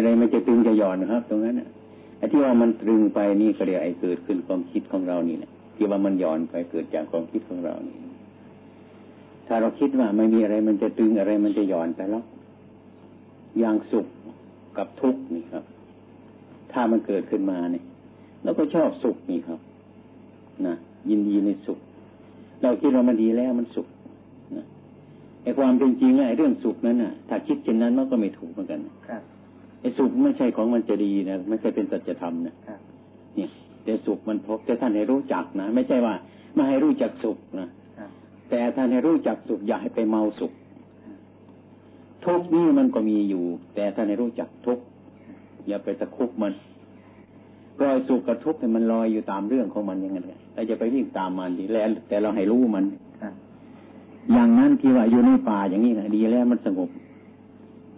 อะไรมันจะตึงจะหย่อนนะครับ ตรงนั้นไอ้ที่ว่ามันตรึงไปนี่ก็เรียกไอ้เกิดขึ้นความคิดของเรานี่แหละที่ว่ามันหย่อนไปเกิดจากความคิดของเรานี่ ถ้าเราคิดว่าไม่มีอะไรมันจะตึงอะไรมันจะหย่อนไปแล้วอย่างสุขกับทุกข์นี่ครับ ถ้ามันเกิดขึ้นมาเนี่ยเราก็ชอบสุขนี่ครับนะยินดีในสุข เราคิดว่ามันดีแล้วมันสุขนะไอ้ความเป็นจริงไอ้เรื่องสุขนั้นน่ะ ถ้าคิดเช่นนั้นมันก็ไม่ถูกเหมือนกันครับ ไอ้สุขไม่ใช่ของมันจะดีนะไม่ใช่เป็นสัจธรรมนะเนี่ยแต่สุขมันพบแต่ท่านให้รู้จักนะไม่ใช่ว่าไม่ให้รู้จักสุขนะแต่ท่านให้รู้จักสุขอย่าให้ไปเมาสุข ทุกนี้มันก็มีอยู่ แต่ท่านให้รู้จักทุกอย่าไปตะคุบมันปล่อยสุขกับทุกข์ให้มันลอยอยู่ตามเรื่องของมันอย่างนั้นเราจะไปวิ่งตามมันดีแล้ว แต่เราให้รู้มันอย่างนั้นที่ว่าอยู่ในป่าอย่างนี้นะดีแล้วมันสงบ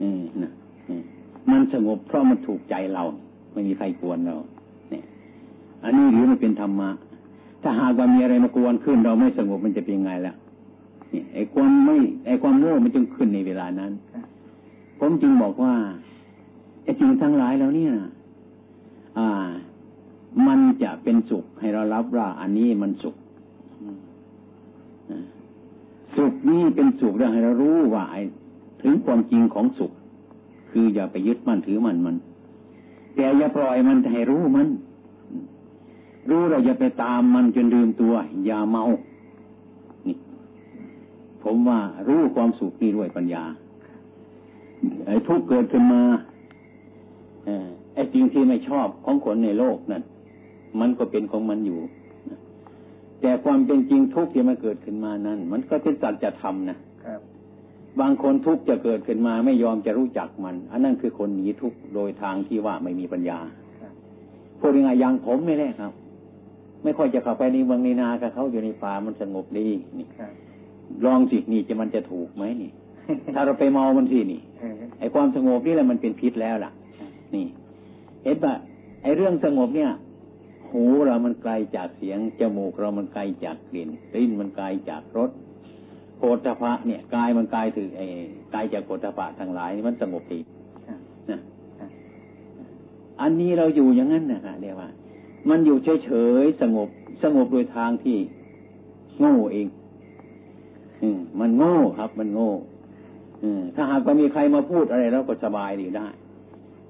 อืมนะ มันสงบเพราะมันถูกใจเรา ไม่มีใครกวนเรา เนี่ย อันนี้หรือมันเป็นธรรมะ ถ้าหากว่ามีอะไรมากวนขึ้น เราไม่สงบมันจะเป็นไงล่ะเนี่ยไอ้ความไม่ไอ้ความโง่มันจึงขึ้นในเวลานั้น ผมจึงบอกว่าไอ้จริงทั้งหลายแล้วเนี่ย อ่า มันจะเป็นสุขให้เรารับว่า อันนี้มันสุขสุขนี้เป็นสุขเรื่องให้เรารู้ว่าถึงความจริงของสุข คืออย่าไปยึดมั่นถือมันมัน แต่อย่าปล่อยมันให้รู้มัน รู้เราอย่าไปตามมันจนลืมตัว อย่าเมานี่ผมว่ารู้ความสุขนี่ด้วยปัญญาไอ้ทุกเกิดขึ้นมาไอ้จริงที่ไม่ชอบของคนในโลกนั่นมันก็เป็นของมันอยู่แต่ความเป็นจริงทุกข์ที่มันเกิดขึ้นมานั้น มันก็เป็นสัจธรรมนะ บางคนทุกข์จะเกิดขึ้นมาไม่ยอมจะรู้จักมัน อันนั้นคือคนหนีทุกข์โดยทางที่ว่าไม่มีปัญญาพูดยังไงอย่างผมไม่แน่ครับ ไม่ค่อยจะเข้าไปในเมืองในนากับเขาอยู่ในป่ามันสงบดีนี่ลองสินี่จะมันจะถูกไหมนี่ ถ้าเราไปเมามันสินี่ไอความสงบนี่แหละมันเป็นพิษแล้วล่ะ นี่ เห็นปะไอเรื่องสงบเนี่ย หูเรามันไกลจากเสียงจมูกเรามันไกลจากกลิ่นลิ้นมันไกลจากรส โพธพะเนี่ยกายมันกายถึงไอ้กายจากโพธพะทั้งหลายนี่มันสงบดีนะอันนี้เราอยู่อย่างนั้นนะฮะเรียกว่า มันอยู่เฉยๆสงบสงบโดยทางที่โง่เอง อืมมันโง่ครับ มันโง่อืมถ้าหากว่ามีใครมาพูดอะไรเราก็สบายดีได้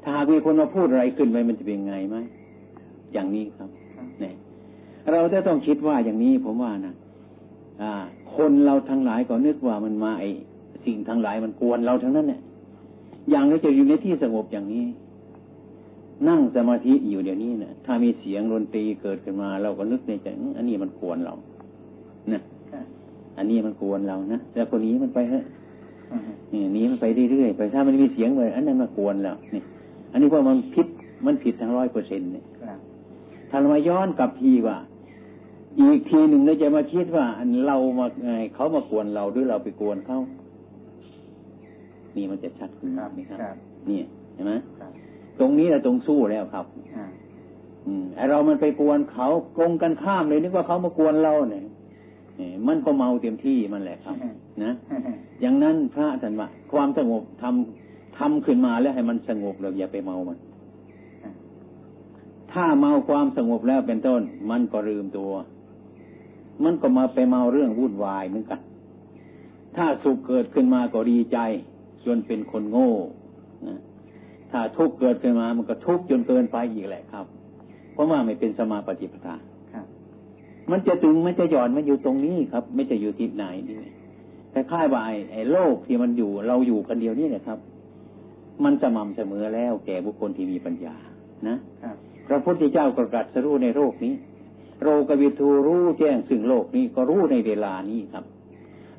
ถ้าหากมีคนมาพูดอะไรขึ้นไปมันจะเป็นไงไหมอย่างนี้ครับเนี่ยเราจะต้องคิดว่าอย่างนี้ผมว่านะอ่า คนเราทั้งหลายก็นึกว่ามันมาไอสิ่งทั้งหลายมันกวนเราทั้งนั้นเนี่ยอย่างเราจะอยู่ในที่สงบอย่างนี้ นั่งสมาธิอยู่เดี๋ยวนี้เนะถ้ามีเสียงดนตรีเกิดขึ้นมา เราก็นึกในใจอันนี้มันกวนเรานะอันนี้มันกวนเรานะแล้วคนนี้มันไปเฮ้ยนี้มันไปเรื่อยๆไปถ้ามันมีเสียงเลยอันนั้นมากวนเรานี่อันนี้ว่ามันผิดมันผิดทั้งร้อยเปอร์เซ็นต์เนี่ยถ้าเรามาย้อนกลับทีว่า อีกทีหนึ่งเราจะมาคิดว่าเรามาไงเขามากวนเราหรือเราไปกวนเขานี่มันจะชัดขึ้นนี่ครับ นี่เห็นไหมตรงนี้แหละตรงสู้แล้วครับอืมไอเรามันไปกวนเขาตรงกันข้ามเลยนึกว่าเขามากวนเราเนี่ยมันก็เมาเต็มที่มันแหละครับ นะอย่างนั้นพระท่านว่าความสงบทำทำขึ้นมาแล้วให้มันสงบเลยอย่าไปเมามัน ถ้าเมาความสงบแล้วเป็นต้น มันก็ลืมตัว มันก็มาไปเมาเรื่องวุ่นวายเหมือนกัน ถ้าสุขเกิดขึ้นมาก็ดีใจ จนเป็นคนโง่นะถ้าทุกข์เกิดขึ้นมา มันก็ทุกข์จนเกินไปอีกแหละครับ เพราะว่าไม่เป็นสมาปฏิปทามันจะตึงมันจะหย่อนมันอยู่ตรงนี้ครับ ไม่จะอยู่ที่ไหนนี่คล้ายๆว่าไอ้โลกที่มันอยู่เราอยู่กันเดียวนี่แหละครับ มันสม่ำเสมอแล้วแก่บุคคลที่มีปัญญา นะพระพุทธเจ้าก็ตรัสรู้ในโลกนี้ โรกวิทูรู้แจ้งซึ่งโลกนี้ก็รู้ในเวลานี้ครับ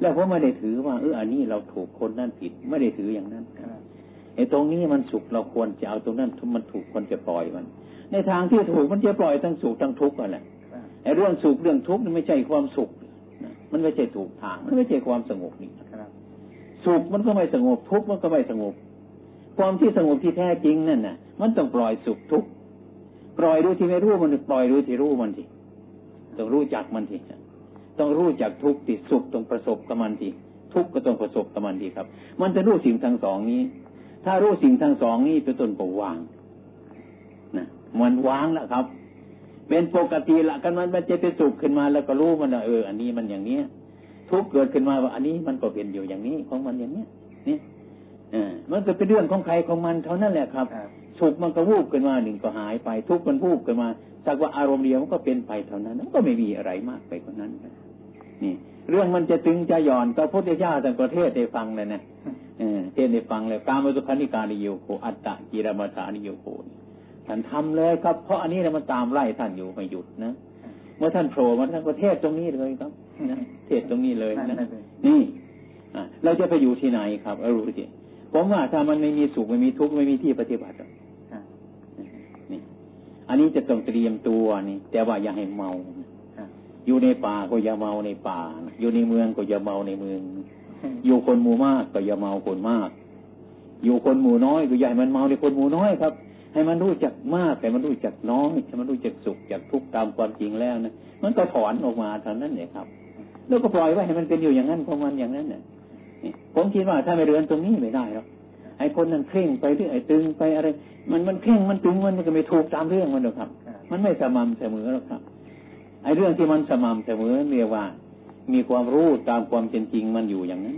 แล้วผมไม่ได้ถือว่าเอออันนี้เราถูกคนนั่นผิดไม่ได้ถืออย่างนั้นไอ้ตรงนี้มันสุขเราควรจะเอาตรงนั้นมันถูกควรจะปล่อยมัน ในทางที่ถูกมันจะปล่อยทั้งสุขทั้งทุกข์อะไรไอ้เรื่องสุขเรื่องทุกข์มันไม่ใช่ความสุขมันไม่ใช่ถูกทาง มันไม่ใช่ความสงบนี่สุขมันก็ไม่สงบทุกข์มันก็ไม่สงบ ความที่สงบที่แท้จริงนั่นน่ะ มันต้องปล่อยสุขทุกข์ปล่อยรู้ที่ไม่รู้มันปล่อยรู้ที่รู้มันที ต้องรู้จักมันทีต้องรู้จักทุกข์ติสุขต้องประสบกับมันทีทุกข์ก็ต้องประสบกับมันทีครับ มันจะรู้สิ่งทั้งสองนี้ ถ้ารู้สิ่งทั้งสองนี่เป็นต้นก็วางนะมันวางแล้วครับ เป็นปกติละกันมันมันจะไปสุขขึ้นมาแล้วก็รู้มันเออ อันนี้มันอย่างเนี้ย ทุกเกิดขึ้นมาว่า อันนี้มันก็เป็นอยู่อย่างนี้ของมันอย่างเนี้ยนี่อ่ามันก็เป็นเรื่องของใครของมันเท่านั้นแหละครับ สุขมันก็วูบขึ้นมาหนึ่งก็หายไป ทุกข์มันวูบขึ้นมา สักว่าอารมณ์เดียวมันก็เป็นไปเท่านั้นมันก็ไม่มีอะไรมากไปกว่านั้นนี่ เรื่องมันจะตึงจะหย่อนก็พุทธเจ้าแต่ประเทศได้ฟังเลยนะเทศได้ฟังเลยการมสุขานิการนิโยโคอัตตะกิรมาฐานิโยโคท่านทำเลยครับ เพราะอันนี้นะมันตามไล่ท่านอยู่ไม่หยุดนะเมื่อท่านโผล่มาท่านประเทศตรงนี้เลยครับนะเทศตรงนี้เลยนะนี่เราจะไปอยู่ที่ไหนครับเอารู้สิผมว่าถ้ามันไม่มีสุขไม่มีทุกข์ไม่มีที่ปฏิบัตินี่ อันนี้จะต้องเตรียมตัวนี่ แต่ว่าอย่าให้เมา อยู่ในป่าก็อย่าเมาในป่า อยู่ในเมืองก็อย่าเมาในเมือง อยู่คนหมู่มากก็อย่าเมาคนมาก อยู่คนหมู่น้อยก็อย่าให้มันเมาในคนหมู่น้อยครับ ให้มันรู้จักมากแต่มันรู้จักน้อยให้มันรู้จักสุขจากทุกข์ตามความจริงแล้วนะมันก็ถอนออกมาเท่านั้นเลยครับ แล้วก็ปล่อยไว้ให้มันเป็นอยู่อย่างนั้นของมันอย่างนั้นเนี่ยผมคิดว่าถ้าไม่เรือนตรงนี้ไม่ได้หรอกไอ้คนนั้นเคร่งไปที่ไอ้ตึงไปอะไร มันมันเคร่งมันตึงมันก็ไม่ถูกตามเรื่องมันหรอกครับ มันไม่สม่ำเสมอหรอกครับไอ้เรื่องที่มันสม่ำเสมอเรียกว่า มีความรู้ตามความเป็นจริงมันอยู่อย่างนั้น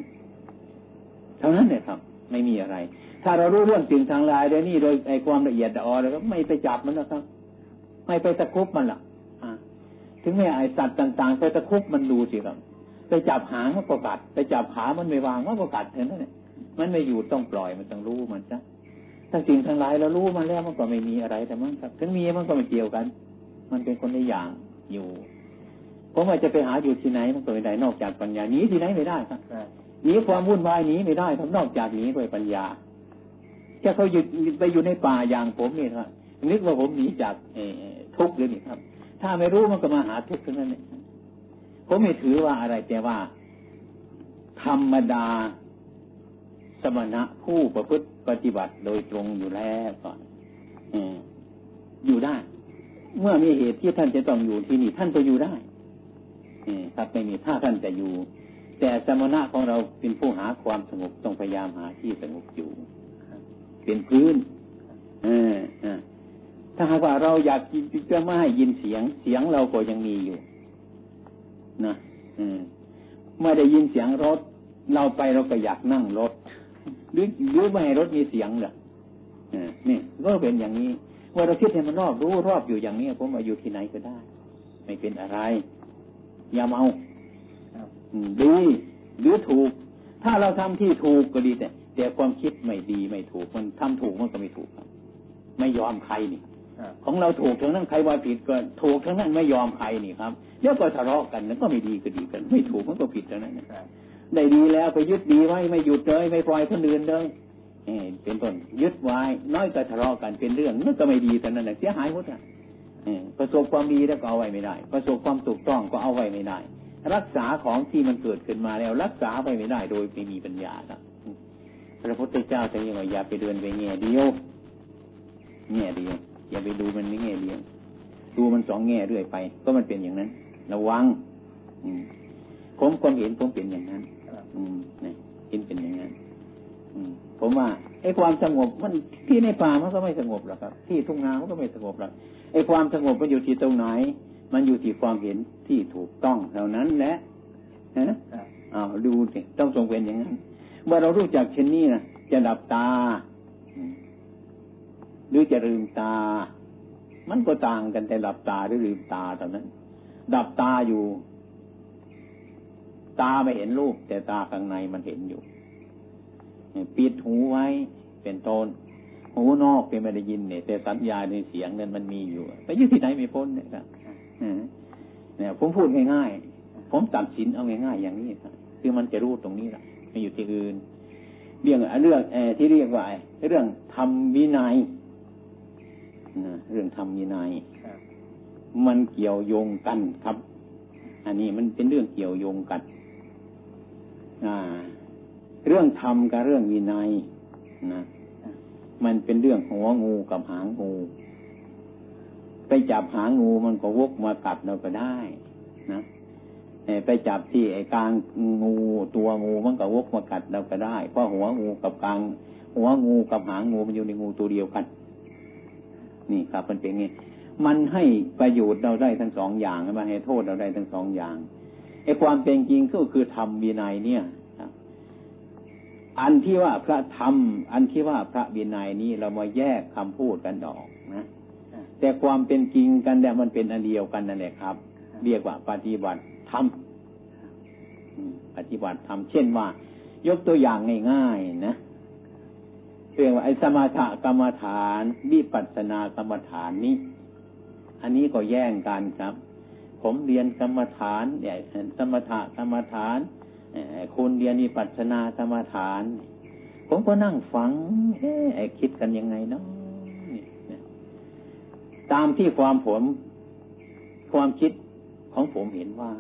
เท่านั้นเนี่ยครับ ไม่มีอะไร ถ้าเรารู้เรื่องสิ่งทางลายโดยนี่โดยไอ้ความละเอียดอ่อนแล้วก็ไม่ไปจับมันนะครับ ไม่ไปตะคุบมันหรอกถึงแม้ไอ้สัตว์ต่าง ๆ ไปตะคุบมันดูสิครับไปจับหางมันก็กัด ไปจับขามันไม่วางมันก็กัดเห็นไหมเนี่ยมันไม่อยู่ต้องปล่อยมันต้องรู้มันจ้ะ ถ้าสิ่งทั้งหลายเรารู้มันแล้วมันก็ไม่มีอะไรแต่มันครับถึงมีมันก็ไม่เกี่ยวกัน มันเป็นคนในอย่างอยู่ผมว่าจะไปหาอยู่ที่ไหนมันก็ไม่ได้นอกจากปัญญาหนีที่ไหนไม่ได้ครับหนีความวุ่นวายหนีไม่ได้ครับนอกจากหนีด้วยปัญญาแค่เขาหยุดไปอยู่ในป่าอย่างผมนี่ครับนึกว่าผมหนีจากทุกข์เลยนี่ครับ ถ้าไม่รู้มันก็มาหาทุกข์เท่านั้นเองผมไม่ถือว่าอะไรแต่ว่า ธรรมดาสมณะผู้ประพฤติ ปฏิบัติโดยตรงอยู่แล้วก่อนอยู่ได้ เมื่อมีเหตุที่ท่านจะต้องอยู่ที่นี่ท่านก็อยู่ได้ครับไม่มีถ้าท่านจะอยู่ แต่สมณะของเราเป็นผู้หาความสงบต้องพยายามหาที่สงบอยู่เป็นพื้นถ้าหากว่าเราอยากยินจะไม่ให้ยินเสียง เสียงเราก็ยังมีอยู่นะเมื่อได้ยินเสียงรถ เราไปเราก็อยากนั่งรถ หรือหรือไม่ให้รถมีเสียงเหรอนี่ก็เป็นอย่างนี้ ว่าเราคิดให้มันรอบรู้รอบอยู่อย่างนี้ผมมาอยู่ที่ไหนก็ได้ ไม่เป็นอะไร อย่าเมาดีหรือถูก ถ้าเราทำที่ถูกก็ดีแต่แต่ความคิดไม่ดีไม่ถูก มันทำถูกมันก็ไม่ถูกครับไม่ยอมใครนี่ของเราถูกทั้งนั้นใครว่าผิดก็ถูกทั้งนั้นไม่ยอมใครนี่ครับเดี๋ยวก็ทะเลาะกันแล้วก็ไม่ดีก็ดีกัน ไม่ถูกมันก็ผิดทั้งนั้น ได้ดีแล้วไปยึดดีไว้ไม่หยุดเลย ไม่ปล่อยคนอื่นเลยเป็นต้นยึดไว้ น้อยก็ทะเลาะกันเป็นเรื่องนั่นก็ไม่ดีแต่นั้นเสียหายหมดอะประสบความดีแล้วก็เอาไว้ไม่ได้ ประสบความถูกต้องก็เอาไว้ไม่ได้ รักษาของที่มันเกิดขึ้นมาแล้ว รักษาไว้ไม่ได้โดยไม่มีปัญญาครับพระพุทธเจ้าจะยังไงอย่าไปเดินไปแง่เดียวแง่เดียวอย่าไปดูมันในแง่เดียวดูมันสองแง่เรื่อยไป ก็มันเป็นอย่างนั้น ระวังผมความเห็นผมเป็นอย่างนั้น นี่เห็นเป็นอย่างนั้นผมว่าไอ้ความสงบมันที่ในป่ามันก็ไม่สงบหรอกครับ ที่ทุ่งนามันก็ไม่สงบหรอกไอ้ความสงบมันอยู่ที่ตรงไหน มันอยู่ที่ความเห็นที่ถูกต้องเท่านั้นแหละฮะอ้าวดูสิต้องทรงเป็นอย่างนั้นเมื่อเรารู้จักเช่นนี้นะจะดับตา หรือจะลืมตา มันก็ต่างกันแต่หลับตาหรือลืมตาเท่านั้น ดับตาอยู่ ตาไม่เห็นรูป แต่ตาข้างในมันเห็นอยู่ ปิดหูไว้เป็นต้นหูนอกเป็นไม่ได้ยินเนี่ย แต่สัญญาในเสียงนั้นมันมีอยู่ไปอยู่ที่ไหนไม่พ้นเนี่ยครับเนี่ยผมพูดง่ายๆผมตัดสินเอาง่ายๆอย่างนี้ครับคือมันจะรู้ตรงนี้แหละไม่อยู่ที่อื่นเรื่องเรื่องที่เรียกว่าเรื่องทำวินัยนะเรื่องธรรมยินัยมันเกี่ยวโยงกันครับ อันนี้มันเป็นเรื่องเกี่ยวโยงกัน เรื่องธรรมกับเรื่องวินัยนะมันเป็นเรื่องหัวงูกับหางงู ไปจับหางงูมันก็วกมากัดเราก็ได้ นะไปจับที่ไอ้กลางงูตัวงูมันก็วกมากัดเราก็ได้ เพราะหัวงูกับกลาง หัวงูกับหางงูมันอยู่ในงูตัวเดียวกัน นี่ครับมันเป็นไงมันให้ประโยชน์เราได้ทั้งสองอย่างมาให้โทษเราได้ทั้งสองอย่าง ไอ้ความเป็นจริงก็คือธรรมวินัยเนี่ยอันที่ว่าพระธรรม อันที่ว่าพระวินัยนี้เรามาแยกคำพูดกันออกนะ แต่ความเป็นจริงกันเนี่ยมันเป็นอันเดียวกันนั่นแหละครับ เรียกว่าปฏิบัติธรรมปฏิบัติธรรมเช่นว่า ยกตัวอย่างง่ายๆนะเรียกว่าไอ้สมถกรรมฐานวิปัสสนากรรมฐานนี้ อันนี้ก็แย่งกันครับ ผมเรียนกรรมฐานเนี่ยสมถกรรมฐานคุณเรียนวิปัสสนากรรมฐาน ผมก็นั่งฟังเอคิดกันยังไงเนาะตามที่ความผม ความคิดของผมเห็นว่า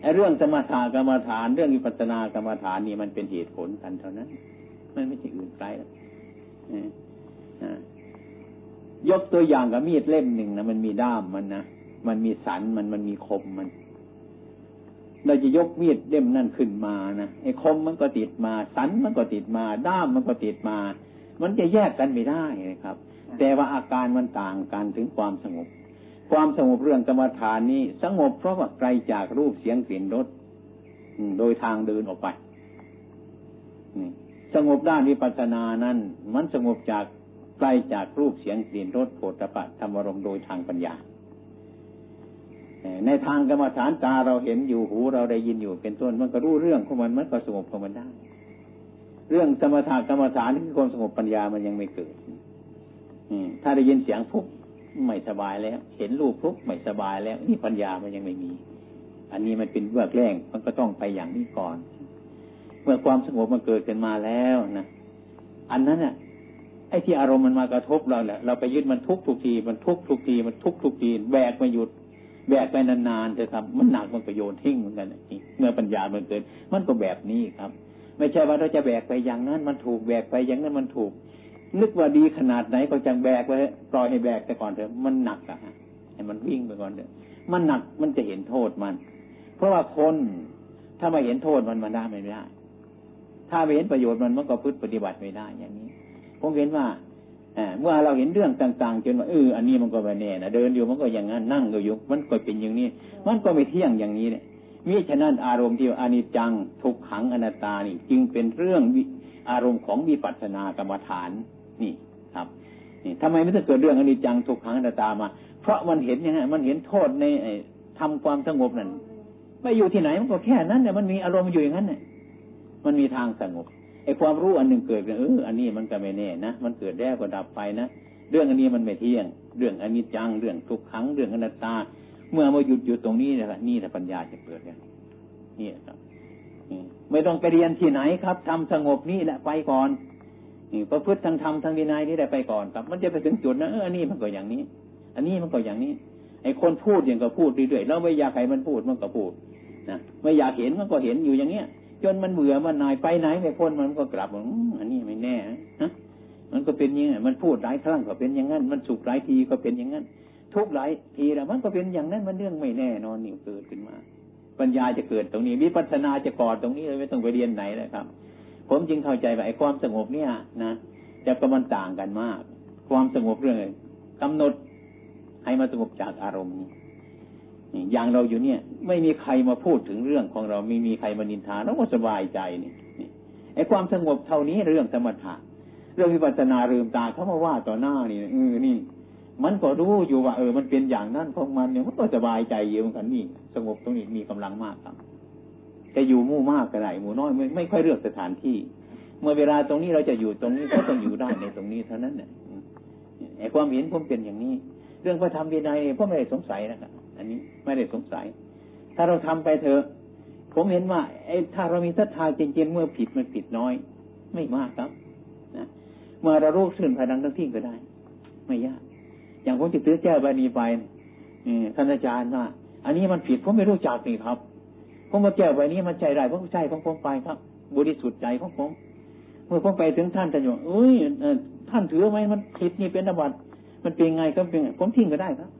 ไอ้เรื่องสมถกรรมฐาน เรื่องวิปัสสนากรรมฐานนี่มันเป็นเหตุผลกันเท่านั้นมันไม่ใช่อื่นไกลยกตัวอย่างกับมีดเล่มหนึ่งนะมันมีด้ามมันนะ มันมีสันมันมันมีคมมัน เราจะยกมีดเล่มนั่นขึ้นมานะไอ้คมมันก็ติดมา สันมันก็ติดมา ด้ามมันก็ติดมา มันจะแยกกันไม่ได้นะครับ แต่ว่าอาการมันต่างกันถึงความสงบ ความสงบเรื่องกรรมฐานนี้สงบเพราะว่าไกลจากรูปเสียงกลิ่นรสโดยทางเดินออกไปสงบด้านวิปัสสนานั้น มันสงบจากไกลจากรูปเสียงกลิ่นรสโผฏฐัพธรรมรมโดยทางปัญญา ในทางกรรมฐานตาเราเห็นอยู่หูเราได้ยินอยู่เป็นต้นมันก็รู้เรื่องของมันมันก็สงบของมันได้ เรื่องสมถะกรรมฐานที่ความสงบปัญญามันยังไม่เกิดถ้าได้ยินเสียงปุ๊บไม่สบายแล้ว เห็นรูปปุ๊บไม่สบายแล้ว นี่ปัญญามันยังไม่มี อันนี้มันเป็นเบื้องแรกมันก็ต้องไปอย่างนี้ก่อน เมื่อความสงบมันเกิดขึ้นมาแล้วนะอันนั้นอะไอ้ที่อารมณ์มันมากระทบเราแหละเราไปยึดมันทุกทุกทีมันทุกทุกทีมันทุกทุกทีแบกมาหยุด แบกไปนานๆเถอะครับ มันหนักมันก็โยนทิ้งเหมือนกันเมื่อปัญญามันเกิด มันก็แบบนี้ครับ ไม่ใช่ว่าเราจะแบกไปอย่างนั้น มันถูกแบกไปอย่างนั้นมันถูก นึกว่าดีขนาดไหนก็จังแบกไว้ปล่อยให้แบกแต่ก่อนเถอะมันหนักอะฮะให้มันวิ่งไปก่อนเถอะมันหนักมันจะเห็นโทษมัน เพราะว่าคนถ้าไมาเห็นโทษมันมันได้ไม่ได้ ถ้าไม่เห็นประโยชน์มันมันก็พึ่ปฏิบัติไม่ได้อย่างนี้ผมเห็นว่า เมื่อเราเห็นเรื่องต่างๆจนว่าเอออันนี้มันก็ไม่แน่นะเดินอยู่มันก็อย่างนั้นนั่งก็อยู่มันก็เป็นอย่างนี้ มันก็ไม่เที่ยงอย่างนี้เนี่ยมิฉะนั้นอารมณ์ที่อานิจจังทุกขังอนัตตานี่ จึงเป็นเรื่องอารมณ์ของวิปัสสนากรรมฐานนี่ครับ นี่ทำไมไม่ต้องเกิดเรื่องอนิจจังทุกขังอนัตตามา เพราะมันเห็นยังไงมันเห็นโทษในทำความสงบนั่นไม่อยู่ที่ไหนมันก็แค่นั้นเนี่ยมันมีอารมณ์อยู่อย่างนั้นเนี่ยมันมีทางสงบ ไอ้ความรู้อันหนึ่งเกิดเอออันนี้มันก็ไม่แน่นะมันเกิดแล้วก็ดับไปนะเรื่องอันนี้มันไม่เที่ยง เรื่องอันิจจังเรื่องทุกขังเรื่องอนัตตา เมื่อมาหยุดอยู่ตรงนี้นะนี่ถ้าปัญญาจะเกิดเนี่ยนี่ครับไม่ต้องไปเรียนที่ไหนครับทำสงบนี่แหละไปก่อนนี่ประพฤติทางธรรมทางวินัยนี่ได้ไปก่อนครับ มันจะไปถึงจุดนะเอออันนี้มันก็อย่างนี้ อันนี้มันก็อย่างนี้ ไอ้คนพูดอย่างก็พูดเรื่อยๆแล้วไม่อยากให้มันพูดมันก็พูดนะไม่อยากเห็นมันก็เห็นอยู่อย่างเงี้ย จนมันเบื่อมันนายไปไหนไม่พ้นมันก็กลับอันนี้ไม่แน่นะมันก็เป็นอย่างนี้มันพูดหลายครั้งก็เป็นอย่างนั้น มันสุขหลายทีก็เป็นอย่างนั้น ทุกหลายทีแล้วมันก็เป็นอย่างนั้นมันเรื่องไม่แน่นอนนี่เกิดขึ้นมา ปัญญาจะเกิดตรงนี้วิปัสนาจะก่อตรงนี้เลยไม่ต้องไปเรียนไหนเลยครับ ผมจึงเข้าใจว่าไอ้ความสงบเนี่ยนะจะก็มันต่างกันมาก ความสงบเรื่องกำหนดให้มาสงบจากอารมณ์นี้ อย่างเราอยู่เนี่ย ไม่มีใครมาพูดถึงเรื่องของเราไม่มีใครมานินทาเราก็สบายใจนี่ไอ้ความสงบเท่านี้เรื่องสมถะ เรื่องวิปัสสนาเรื่มตาเขามาว่าต่อหน้านี่เออนี่ มันก็รู้อยู่ว่า เออ มันเป็นอย่างนั้นของมันเนี่ยมันก็สบายใจเยอะเหมือนกันนี่ สงบตรงนี้มีกำลังมากครับจะอยู่มู่มากก็ได้หมู่น้อยไม่ไม่ค่อยเลือกสถานที่ เมื่อเวลาตรงนี้เราจะอยู่ตรงนี้ก็ต้องอยู่ได้ในตรงนี้เท่านั้นเนี่ยไอ้ความเห็นผมเป็นอย่างนี้ เรื่องพระธรรมวินัยผมไม่ได้สงสัยนะครับ อันนี้ไม่ได้สงสัย ถ้าเราทำไปเถอะ ผมเห็นว่าไอ้ถ้าเรามีศรัทธาจริงๆเมื่อผิดมันผิดน้อย ไม่มากครับนะเมื่อเรารู้สื่นภายดังทั้งที่ก็ได้ ไม่ยาก อย่างผมจะตื้อแจ้บานีไปท่านอาจารย์ว่า อันนี้มันผิดผมไม่รู้จักนี่ครับ ผมมาแก้ใบนี้มันใจได้ผมใจของผมไปครับ บริสุทธิ์ใจของผม เมื่อผมไปถึงท่านท่านอยู่เอ้ยท่านถือไหมมันผิดนี่เป็นอบัตมันเป็นไงก็เป็นผมทิ้งก็ได้ครับ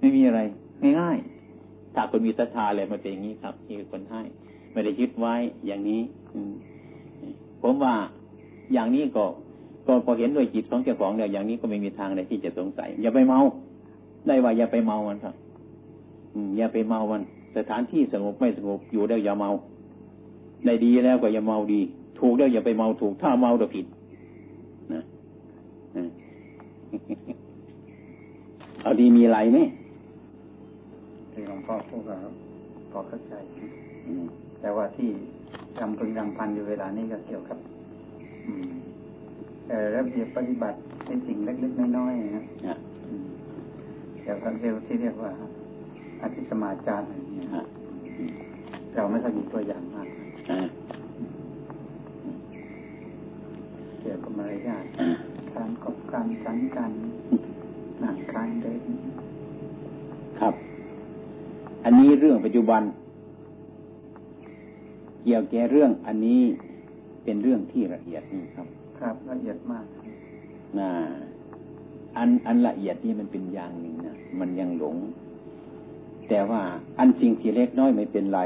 ไม่มีอะไร ง่ายๆถ้าคนมีศรัทธาเลยมันเป็นอย่างนี้ครับที่คนให้ไม่ได้ยึดไว้อย่างนี้ อืผมว่าอย่างนี้ก็ก็พอเห็นด้วยจิตของเจ้าของเนี่ยอย่างนี้ก็ไม่มีทางเลยที่จะสงสัย อย่าไปเมา ได้ว่าอย่าไปเมามันครับ อืม อย่าไปเมามัน สถานที่สงบไม่สงบอยู่ได้อย่าเมาได้ดีแล้วก็อย่าเมาดี ถูกแล้วอย่าไปเมาถูกถ้าเมาเดี๋ผิดนะเอาดีมีอะไรไหม งพ่อพูดก็พอเข้าใจแต่ว่าที่จำพึงดังพันอยู่เวลานี้ก็เกี่ยวกับระเบียบปฏิบัติในสิ่งเล็กๆน้อยๆนะเกี่ยวกับเร็วที่เรียกว่าอธิสมาจารอะไรเงี้ยเราไม่ค่อยมีตัวอย่างมากเกี่ยวกับมารยาทการกบการสังกันหนังการเดินครับ อันนี้เรื่องปัจจุบัน เกี่ยวแก่เรื่องอันนี้เป็นเรื่องที่ละเอียดนี่ครับ ครับละเอียดมากน่าอันอันละเอียดนี่มันเป็นอย่างหนึ่งนะมันยังหลง แต่ว่าอันสิ่งที่เล็กน้อยไม่เป็นไร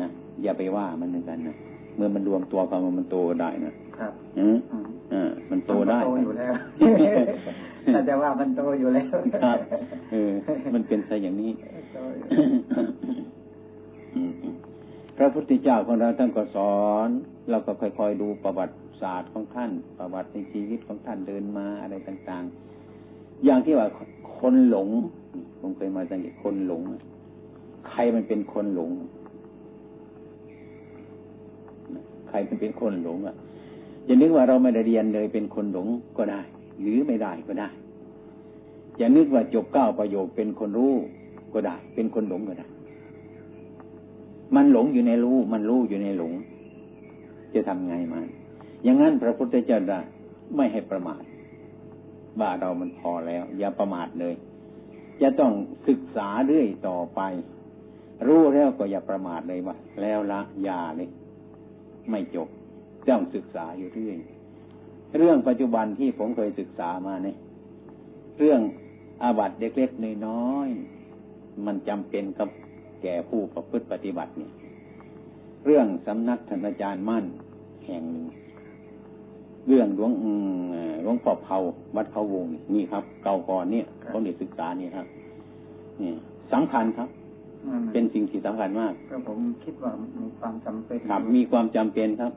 นะอย่าไปว่ามันเหมือนกันนะเมื่อมันรวมตัวกันมันโตได้นะครับอืมอ่ามันโตได้โตอยู่แล้วถ้าจะว่ามันโตอยู่แล้วครับเออมันเป็นซะอย่างนี้ พระพุทธเจ้าของเราท่านก็สอน เราก็ค่อยๆดูประวัติศาสตร์ของท่าน ประวัติในชีวิตของท่านเดินมาอะไรต่าง ๆ อย่างที่ว่าคนหลง ผมเคยมาสังเกตคนหลง ใครมันเป็นคนหลง ใครมันเป็นคนหลงอะอย่านึกว่าเราไม่ได้เรียนเลยเป็นคนหลงก็ได้ หรือไม่ได้ก็ได้อย่านึกว่าจบเก้าประโยคเป็นคนรู้ ก็ได้ เป็นคนหลงก็ได้ มันหลงอยู่ในรู้ มันรู้อยู่ในหลง จะทำไงมัน อย่างนั้นพระพุทธเจ้าได้ไม่ให้ประมาทว่าเรามันพอแล้ว อย่าประมาทเลย จะต้องศึกษาเรื่อยต่อไป รู้แล้วก็อย่าประมาทเลยว่าแล้วละยาเลยไม่จบต้องศึกษาอยู่เรื่อยเรื่องปัจจุบันที่ผมเคยศึกษามาเนี่ยเรื่องอาบัติเล็กๆน้อยๆ มันจำเป็นกับแก่ผู้ประพฤติปฏิบัติเนี่ยเรื่องสำนักท่านอาจารย์มั่นแห่งหนึ่งเรื่องหลวงหลวงพ่อเผาวัดเขาวงนี่ครับ เก่าก่อนเนี่ยเขาเด็กศึกษานี่ครับนี่สำคัญครับ เป็นสิ่งที่สำคัญมากก็ผมคิดว่ามีความจำเป็นครับ มีความจำเป็นครับ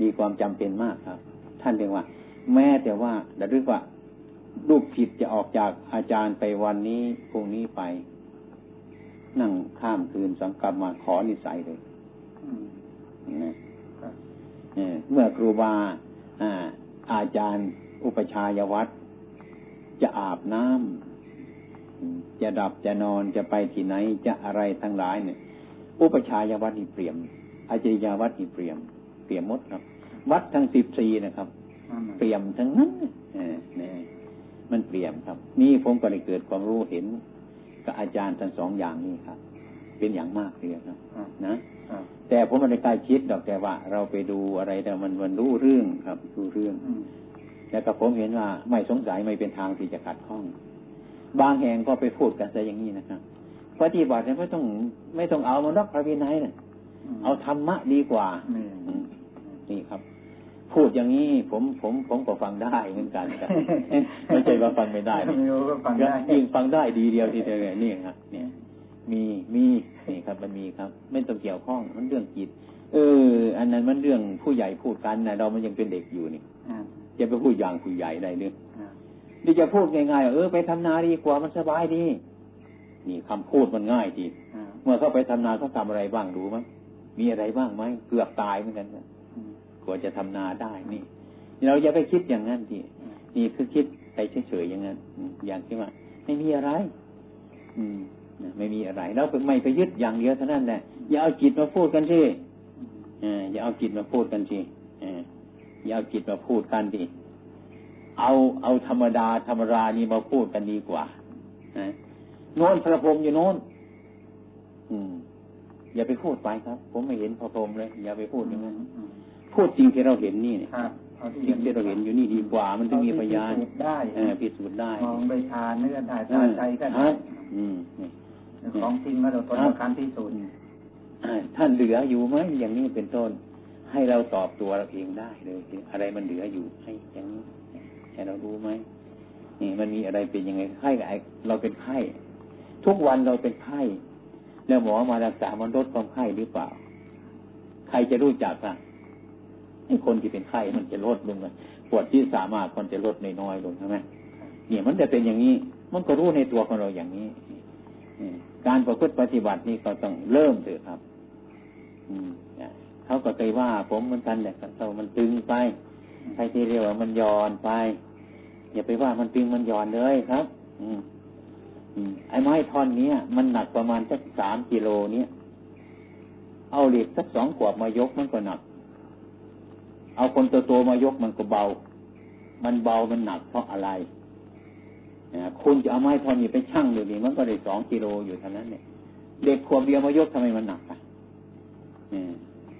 มีความจำเป็นมากครับ ท่านเรียกว่า แม้แต่ว่าระลึกว่า ลูกผิดจะออกจากอาจารย์ไปวันนี้พรุ่งนี้ไป นั่งข้ามคืนสังกรรมมาขอนิสัยเลยนะเมื่อครูบาอาจารย์ อุปชายวัดจะอาบน้ำจะดับจะนอนจะไปที่ไหนจะอะไรทั้งหลายเนี่ย อุปชายวัดนี่เปลี่ยม อาจารยวัดนี่เปลี่ยม เปลี่ยมมดครับ วัดทั้งสิบสี่นะครับ เปลี่ยมทั้งนั้นนี่ มันเปลี่ยมครับ นี่ผมก็เลยเกิดความรู้เห็นกับอาจารย์ทั้งสองอย่างนี้ครับ เป็นอย่างมากเลยครับนะแต่ผมไม่ได้ใกล้ชิดดอกแต่ว่า เราไปดูอะไรแต่มันมันรู้เรื่องครับรู้เรื่องแล้วก็ผมเห็นว่าไม่สงสัยไม่เป็นทางที่จะขัดข้อง บางแห่งก็ไปพูดกันซะอย่างนี้นะครับปฏิบัติเนี่ยไม่ต้องไม่ต้องเอามันรักพระวินัยเนี่ยเอาธรรมะดีกว่านี่ครับ พูดอย่างนี้ผมผมผมก็ฟังได้เหมือนกันครับไม่ใช่ว่าฟังไม่ได้ยิ่งฟังได้ดีเดียวทีเดียวนี่ครับเนี่ยมีมีนี่ครับ มันมีครับ ไม่ต้องเกี่ยวข้องมันเรื่องจิต เออ อันนั้นมันเรื่องผู้ใหญ่พูดกันนะเรามันยังเป็นเด็กอยู่นี่จะไปพูดอย่างผู้ใหญ่ได้หรือนี่จะพูดง่ายๆเออไปทำนาดีกว่ามันสบายดี นี่คำพูดมันง่ายดีเมื่อเขาไปทำนาเขาทาอะไรบ้างรู้ไหมมีอะไรบ้างไหมเกือบตายเหมือนกันนะ กว่าจะทำนาได้นี่ เราอย่าไปคิดอย่างนั้นทีนี่คือคิดไปเฉยๆอย่างนั้นอย่างที่ว่าไม่มีอะไร อืมไม่มีอะไรแล้วไม่ไปยึดอย่างเดียวเท่านั้นแหละอย่าเอาจิตมาพูดกันสิอย่าเอาจิตมาพูดกันสิอย่าเอาจิตมาพูดกันดิเอาเอาธรรมดาธรรมรานี่มาพูดกันดีกว่าโน้นพระพรหมอยู่โน้นอืมอย่าไปพูดไปครับ ผมไม่เห็นพระพรหมเลย อย่าไปพูดอย่างนั้น พูดจริงที่เราเห็นนี่เนี่ยสิ่งที่เราเห็นอยู่นี่ดีกว่ามันจะมีพยานได้พิสูจน์ได้มองไปทานเนื้อได้ทานใจก็ได้ของจริงมาเราต้นการที่สุดท่านเหลืออยู่ไหมอย่างนี้เป็นต้นหให้เราตอบตัวเราเองได้เลยอะไรมันเหลืออยู่ให้อย่างนี้ให้เรารู้ไหมนี่มันมีอะไรเป็นยังไงไข้ไอเราเป็นไข้ทุกวันเราเป็นไข้แล้วหมอมารักษามันลดความไข้หรือเปล่า ใครจะรู้จักอะไอ้ คนที่เป็นไข้มันจะลดลงเลยปวดที่สามารถคนจะลดน้อยลงใช่ไหมเนี่ยมันจะเป็นอย่างนี้ มันก็รู้ในตัวของเราอย่างนี้การประพฤติปฏิบัตินี่ก็ต้องเริ่มเถอะครับเขาก็เคยว่า ผมมันกันแหละเขามันตึงไปใครที่เรียกว่ามันย่อนไป อย่าไปว่ามันตึงมันย่อนเลยครับ อืมไอ้ไม้ท่อนนี้มันหนักประมาณสักสามกิโลเนี้ยเอาเหล็กสักสองขวบมายกมันก็หนัก เอาคนตัวโตมายกมันก็เบา มันเบามันหนักเพราะอะไรคุณจะเอาไม้ท่อนนี้ไปชั่งดูดิมันก็ได้สองกิโลอยู่เท่านั้นเนี่ยเด็กขวบเดียวมายกทำไมมันหนักอะ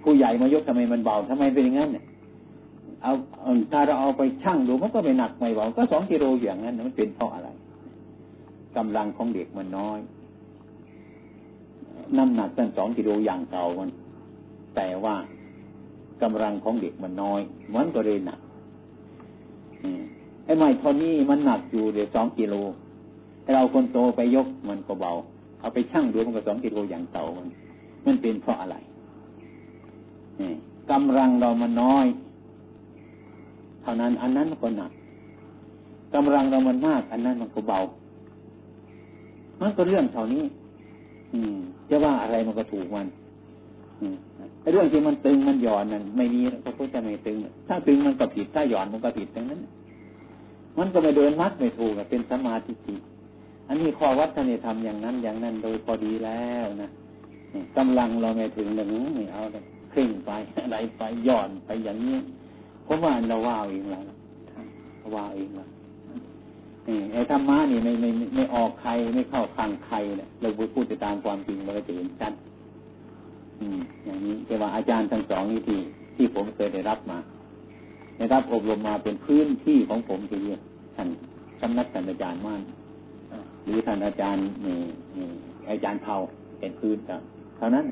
ผู้ใหญ่มายกทำไมมันเบาทำไมเป็นอย่างนั้นเนี่ยเอาถ้าเราเอาไปชั่งดูมันก็ไม่หนักไม่เบาก็สองกิโลอย่างนั้นมันเป็นเพราะอะไรกำลังของเด็กมันน้อยน้ำหนักตั้งสองกิโลอย่างเก่ามัน แต่ว่า กำลังของเด็กมันน้อย มันก็เลยหนักไอ้ไม้ทอนี้มันหนักอยู่เดี๋ยวสองกิโลเราคนโตไปยกมันก็เบา เอาไปชั่งดูมันก็สองกิโลอย่างเก่ามัน มันเป็นเพราะอะไรกำลังเรามันน้อย เท่านั้นอันนั้นมันก็หนักกำลังเรามันมาก อันนั้นมันก็เบา มันก็เรื่องเท่านี้ อืมจะว่าอะไรมันก็ถูกมันไอ้ เรื่องที่มันตึงมันหย่อนนั่นไม่มีพระพุทธเจ้าไม่ตึง ถ้าตึงมันก็ผิดถ้าหย่อนมันก็ผิดทั้งนั้น มันก็ไม่เดินมัดไม่ถูกเป็นสมาธิจิอันนี้ข้อวัดท่านทำอย่างนั้นอย่างนั้นโดยพอดีแล้วนะกำลังเราไม่ถึงหนึ่งนี่เอาเลยครึ่งไปอะไรไปหย่อนไปอย่างนี้เพราะว่าเราว่าเองแล้วว่าเองแล้วไอ้ธรรมะนี่ไม่ไม่ไม่ออกใครไม่เข้าข้างใครเนี่ยเราพูดตามความจริงเราจะเห็นชัด อืมอย่างนี้แต่ว่าอาจารย์ทั้งสองนี่ที่ที่ผมเคยได้รับมาได้รับอบรมมาเป็นพื้นที่ของผมทีเดียวท่านสำนักท่านอาจารย์ม่านหรือท่านอาจารย์นี่นี่อาจารย์เผาเป็นพื้นครับเท่านั้น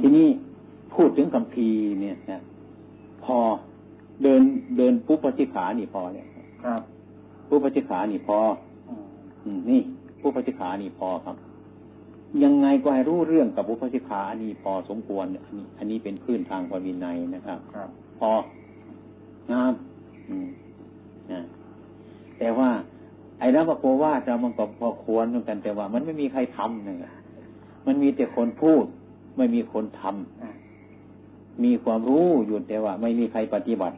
ทีนี้พูดถึงคำพีเนี่ยนะพอเดินเดินปุ๊บปฏิขานี่พอเนี่ยครับผู้ปฏิขานี่พอ อืมนี่ผู้ปฏิขานี่พอครับ ยังไงก็ให้รู้เรื่องกับผู้ปฏิขานี่พอสมควร อันนี้ อันนี้เป็นพื้นทางพระวินัยนะครับ ครับ พองามอืมนะแต่ว่า ไอ้นักโกวาจะมันก็พอควรเหมือนกัน แต่ว่า มันไม่มีใครทำเนี่ยมันมีแต่คนพูด ไม่มีคนทำมีความรู้อยู่แต่ว่า ไม่มีใครปฏิบัติ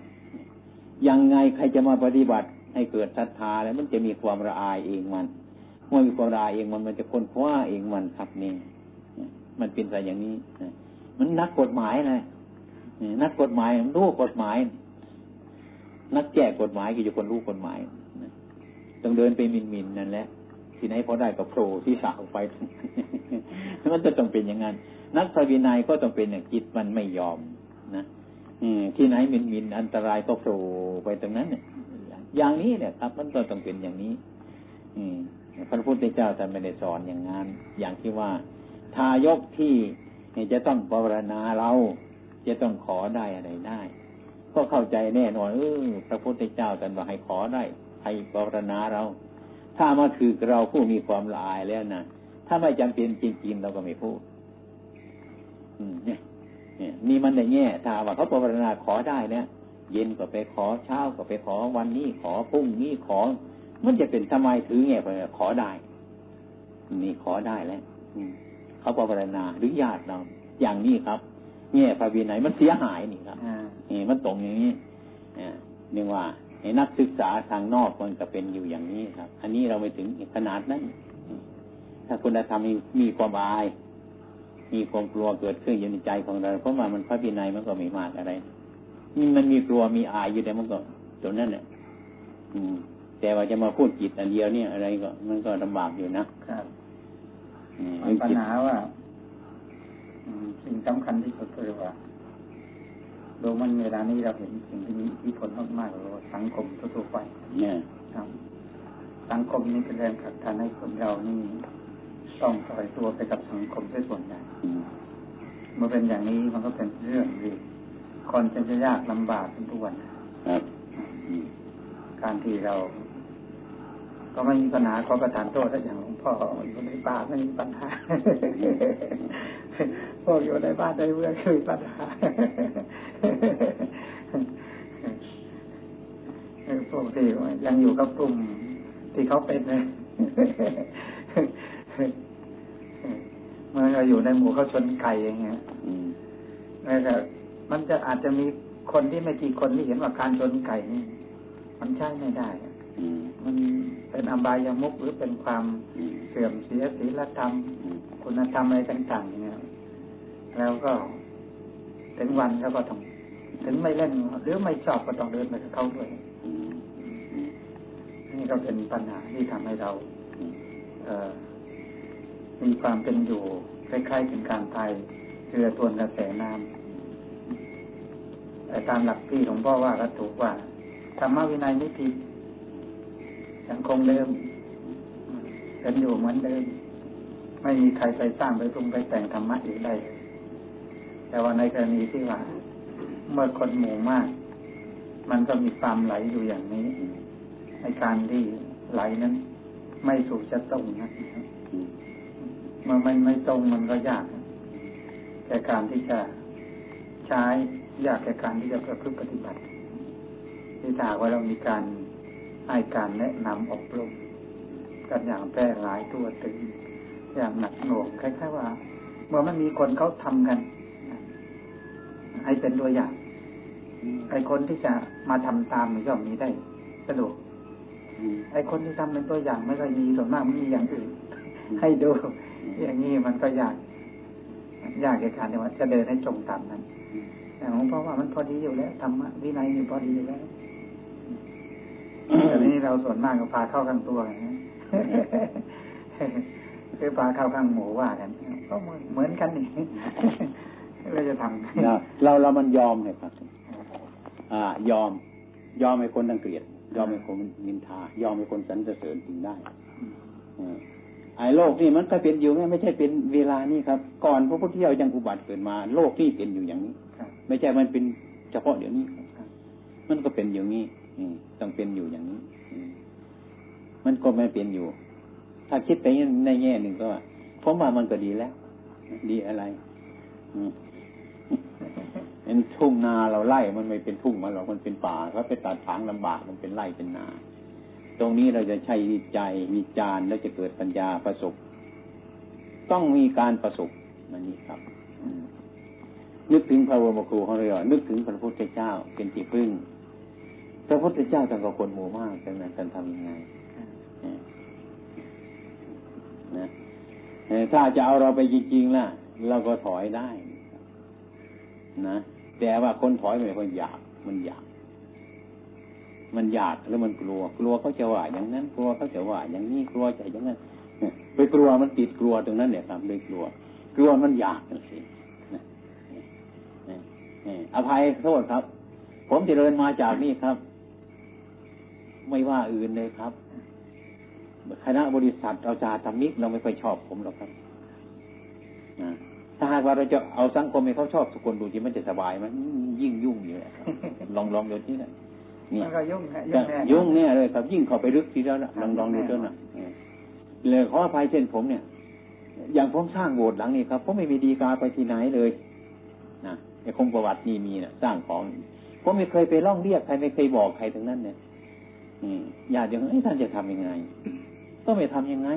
ยังไงใครจะมาปฏิบัติ ให้เกิดศรัทธาแล้วมันจะมีความละอายเองมันเมื่อมีความละอายเองมันมันจะคนคว้าเองมันครับนี่มันเป็นอะไรอย่างนี้มันนักกฎหมายเลยนักกฎหมายรู้กฎหมาย นักแก้กฎหมายก็อยู่คนรู้กฎหมายต้องเดินไปมินมินนั่นแหละที่ไหนพอได้กับโผล่ที่สาวไปมันจะต้องเป็นอย่างนั้นนักพระวินัยก็ต้องเป็นอย่างจิตมันไม่ยอมนะที่ไหนมินมินอันตรายก็โผล่ไปตรงนั้นเนี่ยอย่างนี้เนี่ยครับ มันก็ต้องเป็นอย่างนี้ อืม พระพุทธเจ้าท่านไม่ได้สอนอย่างนั้น อย่างที่ว่า ทายกที่จะต้องภาวนาเราจะต้องขอได้อะไรได้ ก็เข้าใจแน่นอนเออพระพุทธเจ้าท่านว่าให้ขอได้ ให้ภาวนาเรา ถ้ามาคือเราผู้มีความละอายแล้วนะถ้าไม่จำเป็นจริงๆเราก็ไม่พูดเนี่ยเนี่ยนี่มันในแง่ถ้าว่าเขาภาวนาขอได้เนี่ยเย็นก็ไปขอเช้าก็ไปขอวันนี้ขอพรุ่งนี้ขอ มันจะเป็นทำไมถือเงี้ยไปขอได้นี่ขอได้แล้วเขาภาวนาหรือญาติเราอย่างนี้ครับเงี้ยพระวินัยมันเสียหายนี่ครับนี่มันตรงอย่างนี้นี่ว่าในนักศึกษาทางนอกมันก็เป็นอยู่อย่างนี้ครับ อันนี้เราไม่ถึงขนาดนั้น ถ้าคุณธรรมมีมีความอาย มีความกลัวเกิดขึ้นอยู่ในใจของเราเพราะว่ามันพระวินัยมันก็ไม่มากอะไรมันมีกลัวมีอายอยู่แต่มันก็ตรงนั้นแหละ แต่ว่าจะมาพูดจิตอันเดียวเนี่ยอะไรก็มันก็ลำบากอยู่นะครับปัญหาว่าสิ่งสำคัญที่สุดก็คือว่าโดยมันเวลานี้เราเห็นสิ่งที่มีอิทธิพลมากๆเลยสังคมทั่วไปเนี่ยครับ สังคมนี้เป็นแรงผลักดันให้คนเรานี่ต้องปล่อยตัวไปกับสังคมด้วยส่วนใหญ่เมื่อเป็นอย่างนี้มันก็เป็นเรื่องดีคนจะจะยากลำบากเป็นทุกวันครับการที่เรา ก็ไม่มีปัญหาขอประทานโทษถ้าอย่างหลวงพ่ออยู่ในป่าไม่มีปัญหาพวกอยู่ในบ้านในเมืองคือปัญหาพวกที่ยังอยู่กับกลุ่มที่เขาเป็นเลยเมื่อเราอยู่ในหมู่เขาชนไก่อย่างเงี้ยแล้วก็มันจะอาจจะมีคนที่ไม่กี่คนที่เห็นว่าการชนไก่นี่มันใช่ไม่ได้ มันเป็นอบายามุกหรือเป็นความเสื่อมเสียศีลธรรม คุณธรรมอะไรต่างๆเนี่ย แล้วก็ถึงวันแล้วก็ต้องถึงไม่เล่นหรือไม่ชอบก็ต้องเดินไปกับเขาด้วยนี่ก็เป็นปัญหาที่ทำให้เราเอมีความเป็นอยู่คล้ายๆถึงการตายเรือตวนกระแสน้ำแต่ตามหลักที่หลวงพ่อว่าก็ถูกว่าธรรมวินัยไม่ผิด ยังคงเดิมเป็นอยู่เหมือนเดิม ไม่มีใครไปสร้างไปปรุงไปแต่งธรรมะอีกได้ แต่ว่าในกรณีที่ว่า เมื่อคนหมู่มาก มันก็มีความไหลอยู่อย่างนี้ ในการที่ไหลนั้น ไม่ถูกจะตรงนะเมื่อมันไม่ตรงมันก็ยากแต่การที่จะใช้ยากแก่การที่จะประพฤติปฏิบัติที่ถาว่าเรามีการ ให้การแนะนำอบรมกันอย่างแพร่หลายตัวถึง อย่างหนักหน่วงคล้ายๆว่า เมื่อมันมีคนเขาทำกันให้เป็นตัวอย่างไอ้คนที่จะมาทำตามย่อมมีได้สะดวกไอ้คนที่ทำเป็นตัวอย่างไม่ค่อยมีส่วนมากมันมีอย่างอื่นให้ดูอย่างนี้มันก็ยากยากในการที่ว่าจะเดินให้จงตามนั้นแต่หลวงพ่อว่ามันพอดีอยู่แล้วธรรมะวินัยนี่พอดีอยู่แล้ว แต่นี้เราส่วนมากก็พาเข้าข้างตัวนะคือพาเข้าข้างหมูว่ากันก็เหมือนกันนี่เราจะทำเราเรามันยอมเลยครับอ่ายอม ยอมให้คนตังเกลียด ยอมให้คนนินทา ยอมให้คนสรรเสริญจริงได้ไอ้โลกนี่มันก็เป็นอยู่ไม่ใช่เป็นเวลานี่ครับ ก่อนพระพุทธเจ้ายังอุบัติเกิดมา โลกที่เป็นอยู่อย่างนี้ไม่ใช่มันเป็นเฉพาะเดี๋ยวนี้มันก็เป็นอย่างนี้ ต้องเป็นอยู่อย่างนี้มันก็ไม่เป็นอยู่ ถ้าคิดไปในแง่หนึ่งก็ว่าผมว่ามันก็ดีแล้ว ดีอะไรเป็นทุ่งนาเราไล่มันไม่เป็นทุ่งมาหรอกมันเป็นป่าเขาไปตัดถางลำบากมันเป็นไร่เป็นนา ตรงนี้เราจะใช้ใจมีจานแล้วจะเกิดปัญญาประสบ ต้องมีการประสบมันนี่ครับนึกถึงพระบรมครูของเรานึกถึงพระพุทธเจ้าเป็นที่พึ่ง พระพุทธเจ้าท่านก็คนหมู่มากแต่นั้นท่านทำยังไงนะถ้าจะเอาเราไปจริงๆล่ะ เราก็ถอยได้ นะแต่ว่าคนถอยไม่ค่อยอยากมันอยาก มันอยากแล้วมันกลัว กลัวเขาจะว่าอย่างนั้น กลัวเขาจะว่าอย่างนี้กลัวจะอย่างนั้นไปกลัวมันติดกลัวตรงนั้นเนี่ยครับเลยกลัว กลัวมันอยากนั่นสิอภัยโทษครับ ผมจะเดินมาจากนี่ครับ ไม่ว่าอื่นเลยครับ คณะบริษัทเราจาธรรมิกเราไม่ค่อยชอบผมหรอกครับถ้าหากว่าเราจะเอาสังคมให้เขาชอบทุกคนดูที่มันจะสบายมันยิ่งยุ่งอยู่ลองลองดูที่นั่นนี่ยุ่งยุ่งเนี่ยเลยครับ ยิ่งเข้าไปลึกทีแล้วลองลองดูด้วยนะเลยขออภัยเช่นผมเนี่ย อย่างผมสร้างโบสถ์หลังนี้ครับผมไม่มีดีกาไปที่ไหนเลยนะไอ้คงประวัตินี่มีนะสร้างของผมไม่เคยไปล่องเรียกใครไม่เคยบอกใครทั้งนั้นเนี่ย ญาติยังไงท่านจะทำยังไงต้องไปทำยังไง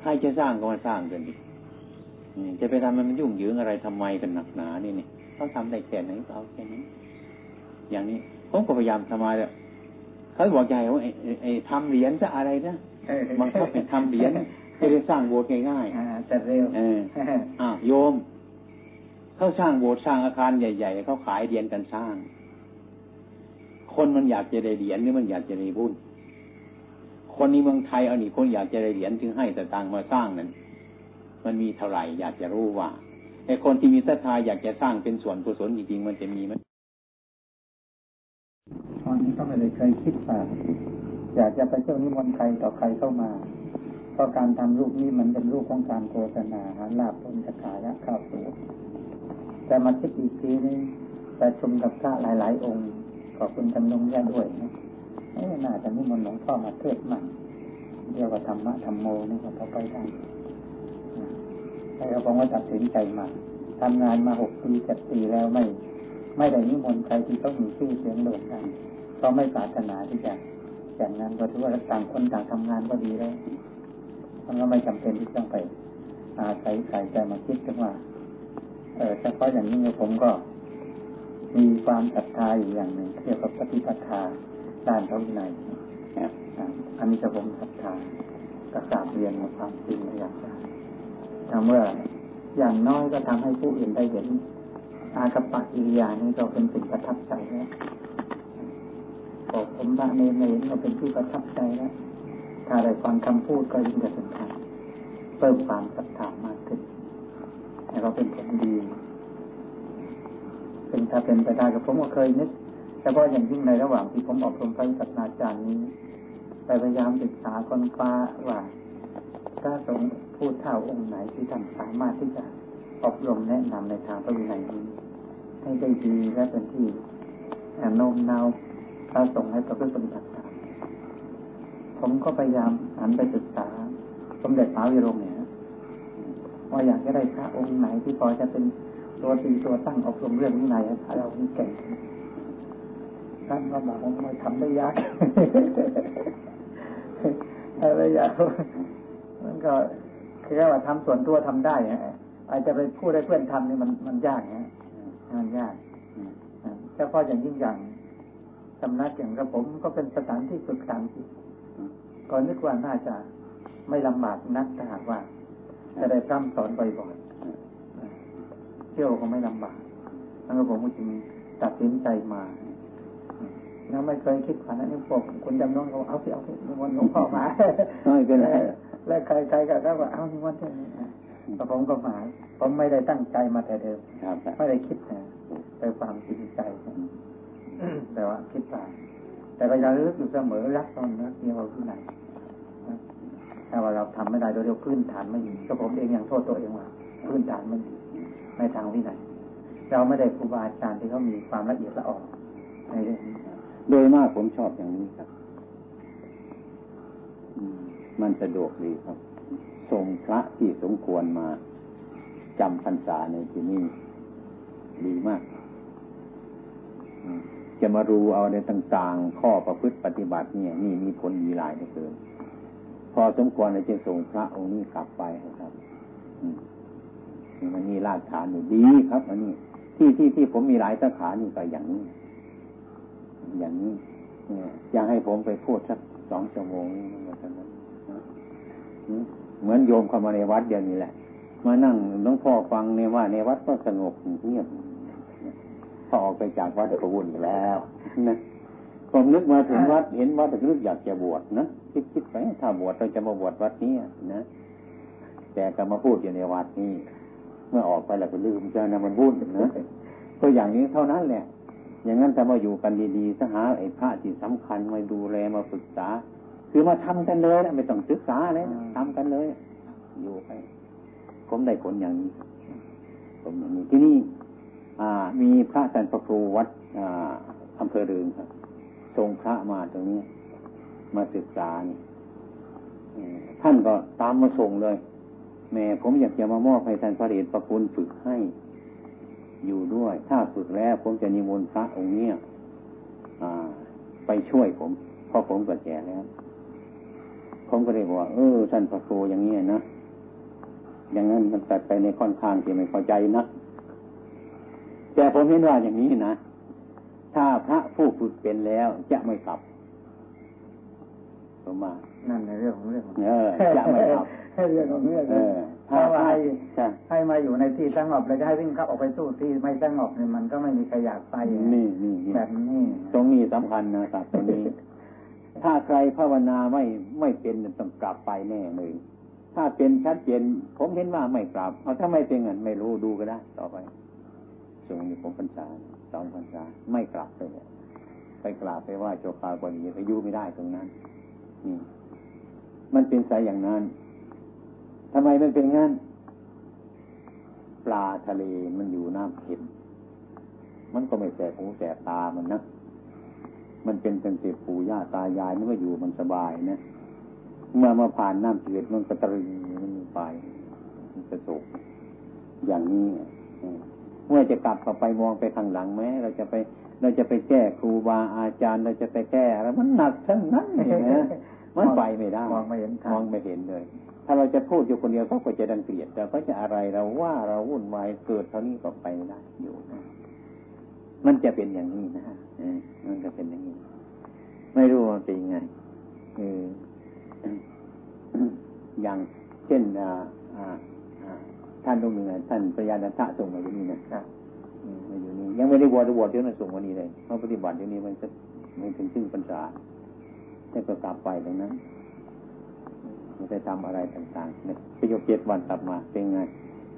ใครจะสร้างก็มาสร้างกันดิจะไปทำมันยุ่งยืงอะไรทำไมกันหนักหนานี่นี่เขาทำได้แค่ไหนเอาแค่นี้อย่างนี้ผมก็พยายามทำมาแล้วเขาบอกใจว่าไอ้ทำเหรียญจะอะไรนะมันก็เป็นทำเหรียญจะได้สร้างโบสถ์ง่ายๆแต่เร็วอ่าโยมเขาสร้างโบสถ์สร้างอาคารใหญ่ ๆเขาขายเหรียญกันสร้าง คนมันอยากจะได้เหรียญนี่มันอยากจะได้บุญคนนี้เมืองไทยเอานี่คนอยากจะได้เหรียญจึงให้แต่ตังมาสร้างนั้น มันมีเท่าไหร่อยากจะรู้ว่าไอ้คนที่มีศรัทธาอยากจะสร้างเป็นส่วนกุศลจริงๆมันจะมีไหมตอนนี้ก็ไม่ได้เคยคิดว่าอยากจะไปเที่ยวนิมนต์ใครต่อใครเข้ามาเพราะการทำรูปนี้มันเป็นรูปของการโฆษณาหาลาบผลกายะข้าวสูแต่มาคิดอีกทีนึงประชุมกับพระหลาย ๆ องค์ ขอบคุณจำนงย่ด้วยนะเอ้น่าจะนิมนต์หลวงพ่อมาเทศมั่งเรียกว่าธรรมะธรรมโมนี่ก็พอไปได้แล้วผมก็ตัดสินใจมาทำงานมาหกปีเจ็ดปีแล้วไม่ ไม่ได้นิมนต์ใครที่ต้องมีชื่อเสียงโด่งดังก็ไม่ปรารถนาที่จะแต่งงานก็ถือว่าต่างคนต่างทำงานก็ดีแล้วมันก็ไม่จำเป็นที่ต้องไปอาศัยใส่ใจมาคิดกันว่า เออเฉพาะอย่างนี้ผมก็ มีความศรัทธาอยู่อย่างหนึ่งเกี่ยวกับปฏิปทาด้านพระวินัยอันนี้จะผมศรัทธากระสาบเรียนมาความจริงอย่างไรถ้าเมื่ออย่างน้อยก็ทำให้ผู้อื่นได้เห็น อากปะอิริยานี่ก็เป็นสิ่งประทับใจแล้วพอกผมพระเนรเห็นก็เป็นที่ประทับใจแล้วถ้าได้ฟังคำพูดก็ยิ่งจะสำคัญเพิ่มความศรัทธามากขึ้นแต่เราเป็นผลดี ซึ่งถ้าเป็นไปได้ก็ผมก็เคยนึกเฉพาะอย่างยิ่งในระหว่างที่ผมอบรมพระศาสนาจารย์นี้พยายามศึกษาคนฟ้าว่าถ้าสงพูดเท่าองค์ไหนที่ท่านสามารถที่จะอบรมแนะนำในทางพระวินัยนี้ให้ได้ดีและเป็นที่โน้มน้าวพระสงฆ์ให้ประพฤติปฏิบัติตามผมก็พยายามหันไปศึกษา สมเด็จพระวิโรมเนี่ยว่าอยากจะได้พระองค์ไหนที่พอจะเป็น ตัวตีตัวตั้งอบรมเรื่องวินัยให้เราเก่งท่านก็บอกว่าไม่ทำได้ยากทำได้ยากมันก็คือว่าทำส่วนตัวทำได้อาจจะไปพูดให้เพื่อนทำนี่มันมันยากนะมันยากเฉพาะอย่างยิ่งอย่างสำนักอย่างกระผมก็เป็นสถานที่ฝึกการจิตก็นึกว่าน่าจะไม่ลำบากนักถ้าหากว่าจะได้พร่ำสอนบ่อยๆ ที่ยวก็ไม่ลำบากแล้วก็ผมก็จึงตัดสินใจมายังไม่เคยคิดผ่านนั้นพวกคุณจำน้องเขาเอาสิเอาสินิมนต์หลวงพ่อมาไม่เป็นไรแล้วใครใครก็ว่าเอานิมนต์เท่านี้แต่ผมก็หมายผมไม่ได้ตั้งใจมาแต่เดิมไม่ได้คิดนะแต่ความจริงใจแต่ว่าคิดตามแต่เราจะลึกอยู่เสมอรักตอนนักเดียวที่ไหนถ้าว่าเราทำไม่ได้โดยเรียพื้นฐานไม่มีก็ผมเองยังโทษตัวเองว่าพื้นฐานไม่มี ในทางวินัยเราไม่ได้ครูบาอาจารย์ที่เขามีความละเอียดละออในเรื่องนี้โดยมากผมชอบอย่างนี้ครับมันสะดวกดีครับส่งพระที่สมควรมาจำพรรษาในที่นี้ดีมากจะมารู้เอาในต่าง ๆ ข้อประพฤติปฏิบัติเนี่ยนี่มีผลดีหลายเหลือเกินพอสมควรจะส่งพระองค์นี้กลับไปครับ มันมีรากฐานอยู่ดีครับอันนี้ที่ที่ที่ผมมีหลายสาขานี่ก็อย่างนี้ อย่างนี้เนี่ยอยากให้ผมไปพูดสักสองชั่วโมงนี่เหมือนกันนเหมือนโยมเข้ามาในวัดเดียวนี้แหละ มานั่งน้องพ่อฟังเนี่ยว่าในวัดก็สงบเงียบพอออกไปจากวัดก็วุ่นแล้วนะผมนึกมาถึงวัดเห็นวัดแต่นึกอยากจะบวชนะคิดคิดไปถ้าบวชเราจะมาบวชวัดนี้นะแต่ก็มาพูดอยู่ในวัดนี้ เมื่อออกไปแล้วก็ลืมเจ้านะมันวุ่นนะก็อย่างนี้เท่านั้นแหละ อย่างนั้นแต่มาอยู่กันดีๆสหาไอ้พระที่สำคัญมาดูแลมาปรึกษา คือมาทำกันเลยนะไม่ต้องศึกษาเลยนะทำกันเลย อยู่ไปผมได้ผลอย่างนี้ผมอย่างนี้ที่นี่มีพระสันประครูวัดอำเภอเรืองครับทรงพระมาตรงนี้ มาศึกษานี่ท่านก็ตามมาส่งเลย แม่ผมอยากจะมามอบให้ท่านพระเดชประคุณฝึกให้ อยู่ด้วย ถ้าฝึกแล้ว ผมจะนิมนต์พระองค์เนี้ยไปช่วยผมเพราะผมก็แก่แล้ว ผมก็เลยบอกว่าเออท่านพระครูอย่างนี้นะอย่างนั้นมันตัดไปในค่อนข้างที่ไม่พอใจนะแต่ผมเห็นว่าอย่างนี้นะถ้าพระผู้ฝึกเป็นแล้วจะไม่กลับผมว่านั่นในเรื่องของเรื่องเออจะไม่กลับ เรื่องของเรื่องเออถ้าว่าให้ให้มาอยู่ในที่สงบแล้วจะให้วิ่งเข้าออกไปสู้ที่ไม่สงบเนี่ยมันก็ไม่มีใครอยากไปนี่นี่แบบนี้ตรงนี้สำคัญนะครับตรงนี้ ถ้าใครภาวนาไม่ไม่เป็นต้องกลับไปแน่เลยถ้าเป็นชัดเจนผมเห็นว่าไม่กลับเอาถ้าไม่เป็นเงินไม่รู้ดูก็ได้ต่อไปทรงอยู่ผมพรรษาสองพรรษาไม่กลับเลยไปกราบไปว่าโจคาบดีไปยุ่ไม่ได้ตรงนั้นนี่มันเป็นสายอย่างนั้น ทำไมมันเป็นงั้น ปลาทะเลมันอยู่น้ำเค็ม มันก็ไม่แสบหูแสบตามันนะ มันเป็นตั้งแต่ปู่ย่าตายายมันก็อยู่มันสบายนะ เมื่อมาผ่านน้ำเจืดมันก็ตรึงมันไป มันกระสุกอย่างนี้เมื่อจะกลับกลับไปมองไปข้างหลังแม้เราจะไปเราจะไปแก้ครูบาอาจารย์เราจะไปแก้อะไรมันหนักทั้งนั้นเลยนะมันไปไม่ได้มองไม่เห็นมองไม่เห็นเลย ถ้าเราจะพูดอยู่คนเดียวเขาก็จะดังเกลียดเราก็จะอะไรเราว่าเราวุ่นวายเกิดเท่านี้ก็ไปไม่ได้อยู่นะมันจะเป็นอย่างนี้นะมันจะเป็นอย่างนี้ ไม่รู้ว่าเป็นยังไงเอออย่างเช่นอ่าอ่าท่านตรงนึงท่านพระยาดันทะส่งมาอยู่นี่นะมาอยู่นี่ยังไม่ได้บวชบวชเดี๋ยวนั้นส่งมานี่เลยเพราะปฏิบัติเดี๋ยวนี้มันจะไม่ถึงครึ่งพรรษาแต่ก็กลับไปตรงนั้น มันจะทำอะไรต่างๆเนี่ยไปยกเจ็ดวันกลับมาเป็นไง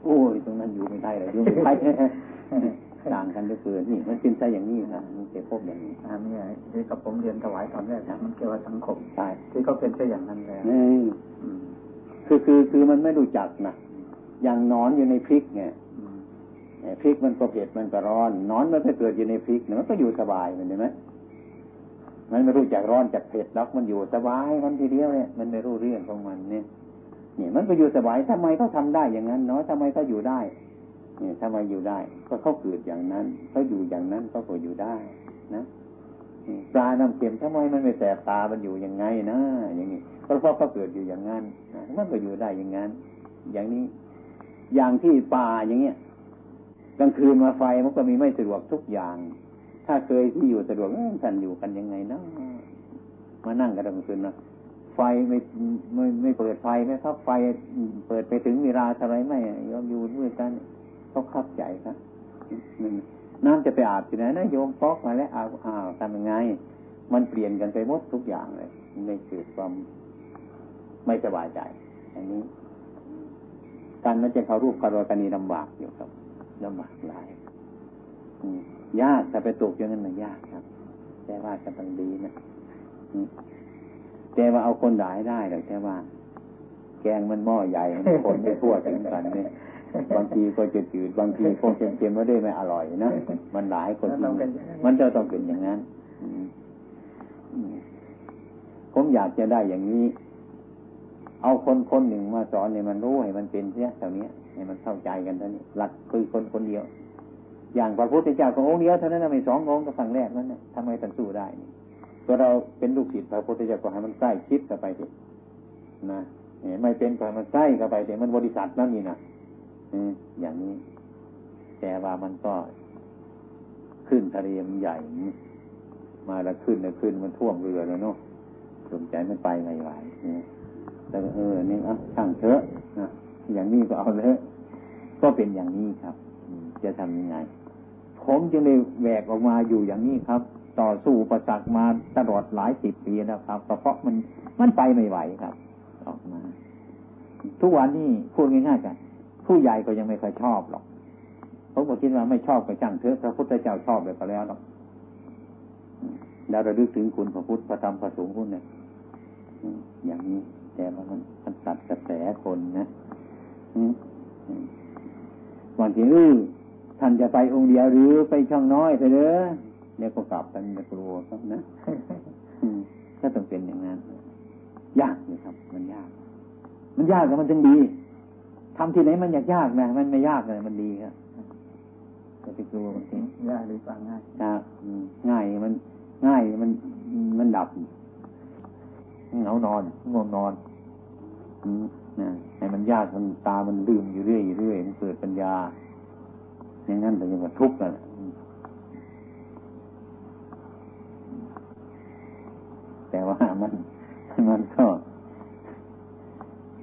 โอ้ยตรงนั้นอยู่ไม่ได้เลยอยู่ไม่ได้ต่างกันด้วยเกินนี่มันเป็นใจอย่างนี้นะมันจะพบอย่างนี้อันนี้ที่กับผมเรียนถวายตอนแรกมันเกี่ยวกับสังคมใช่ที่เขาเป็นแค่อย่างนั้นแล้วคือคือคือมันไม่รู้จักนะอย่างนอนอยู่ในพริกเนี่ยพริกมันก็เผ็ดมันก็ร้อนนอนมันไปเกิดอยู่ในพริกเนี่ยมันก็อยู่สบายมันเห็นไหม มันไม่รู้จักร้อนจากเผ็ดแล้วมันอยู่สบายมันทีเดียวเนี่ยมันไม่รู้เรื่องของมันเนี่ยเนี่ยมันก็อยู่สบายทำไมเขาทาได้อย่างนั้นเนาะทำไมเขาอยู่ได้ เนี่ยทำไมอยู่ได้ ก็เขาเกิดอย่างนั้นเขาอยู่อย่างนั้นเขาก็อยู่ได้นะปลาน้ำเค็มทำไมมันไม่แสบตา มันอยู่ยังไงนะอย่างนี้เพราะเขาเกิดอยู่อย่างนั้นมันก็อยู่ได้อย่างนั้น อย่างนี้ อย่างที่ป่าอย่างเงี้ยกลางคืนมาไฟมันก็มีไม่สะดวกทุกอย่าง ถ้าเคยที่อยู่สะดวกท่านอยู่กันยังไงนะมานั่งกันกลางคืนนะไฟไม่ไม่ไม่เปิดไฟไหมครับ ไฟเปิดไปถึงเวลาอะไรไม่ยอมอยู่ด้วยกันเขาขับใจครับน้ำจะไปอาบที่ไหนนะโยมฟอกมาแล้วอาอ้าวทำยังไง มันเปลี่ยนกันไปหมดทุกอย่างเลยไม่เกิดความไม่สบายใจ อันนี้ การมันจะเขารูปคารวกันนีลำบากอยู่ครับลำบากหลาย ยากแต่ไปตกอย่างนั้นมันยากครับ แต่ว่าจะต้องดีนะแต่ว่าเอาคนด่ายได้หรอกแต่ว่า แกงมันหม้อใหญ่คนไม่ทั่วถึงกันเนี่ยบางทีก็จะจืดบางทีก็เค็มๆไม่ได้ไม่อร่อยนะมันหลายคนมันจะต้องเป็นอย่างนั้นผมอยากจะได้อย่างนี้ เอาคนคนหนึ่งมาสอนเนี่ยมันรู้ให้มันเป็นเสียเท่านี้ให้มันเข้าใจกันเท่านี้หลักคือคนคนเดียว อย่างพระพุทธเจ้าขององค์เดียวเท่านั้นไม่สององค์ก็ฝั่งแรกนั้นนะทำไมตันสู้ได้ตัวเราเป็นลูกศิษย์พระพุทธเจ้าก็ให้มันใกล้ชิดกันไปสินะไม่เป็นก็ให้มันใกล้กันไปสิมันบริษัทนั่นนี่นะอย่างนี้ แต่ว่ามันก็ขึ้นทะเลมันใหญ่มาแล้วขึ้นแล้วขึ้นมันท่วมเรือแล้วเนาะสนใจมันไปไม่ไหวเนี่ยแต่เออนี่อะช่างเถอะนะอย่างนี้ก็เอาเลยก็เป็นอย่างนี้ครับ จะทำยังไง ผมจึงได้แหวกออกมาอยู่อย่างนี้ครับ ต่อสู้ประจักมาตลอดหลายสิบปีนะครับเพราะมันมันไปไม่ไหวครับ ออกมา ทุกวันนี้พูดง่ายๆกันผู้ใหญ่ก็ยังไม่เคยชอบหรอกผมก็คิดว่าไม่ชอบก็ช่างเถอะพระพุทธเจ้าชอบเลยก็แล้วหรอกแล้วระลึกถึงคุณพระพุทธพระธรรมพระสงฆ์คุณเนี่ยอย่างนี้แต่ว่ามันมันตัดกระแสคนนะบางทีเออ ท่านจะไปองค์เดียวหรือไปช่องน้อยไปเด้อเนี่ยก็กลับกันจะกลัวครับนะถ้าต้องเป็นอย่างนั้น ยากเลยครับ มันยาก มันยากแต่มันจึงดีทำที่ไหนมันยากยากนะมันไม่ยากเลยมันดีครับจะไปกลัวมันยากหรือเปล่าง่ายง่ายมันง่ายมันมันดับเหงานอนง่วงนอนนะให้มันยากมันตามันลืมอยู่เรื่อยเรื่อยมันเกิดปัญญา อย่างนั้นแต่ยังว่าทุกข์กันแต่ว่ามันมันก็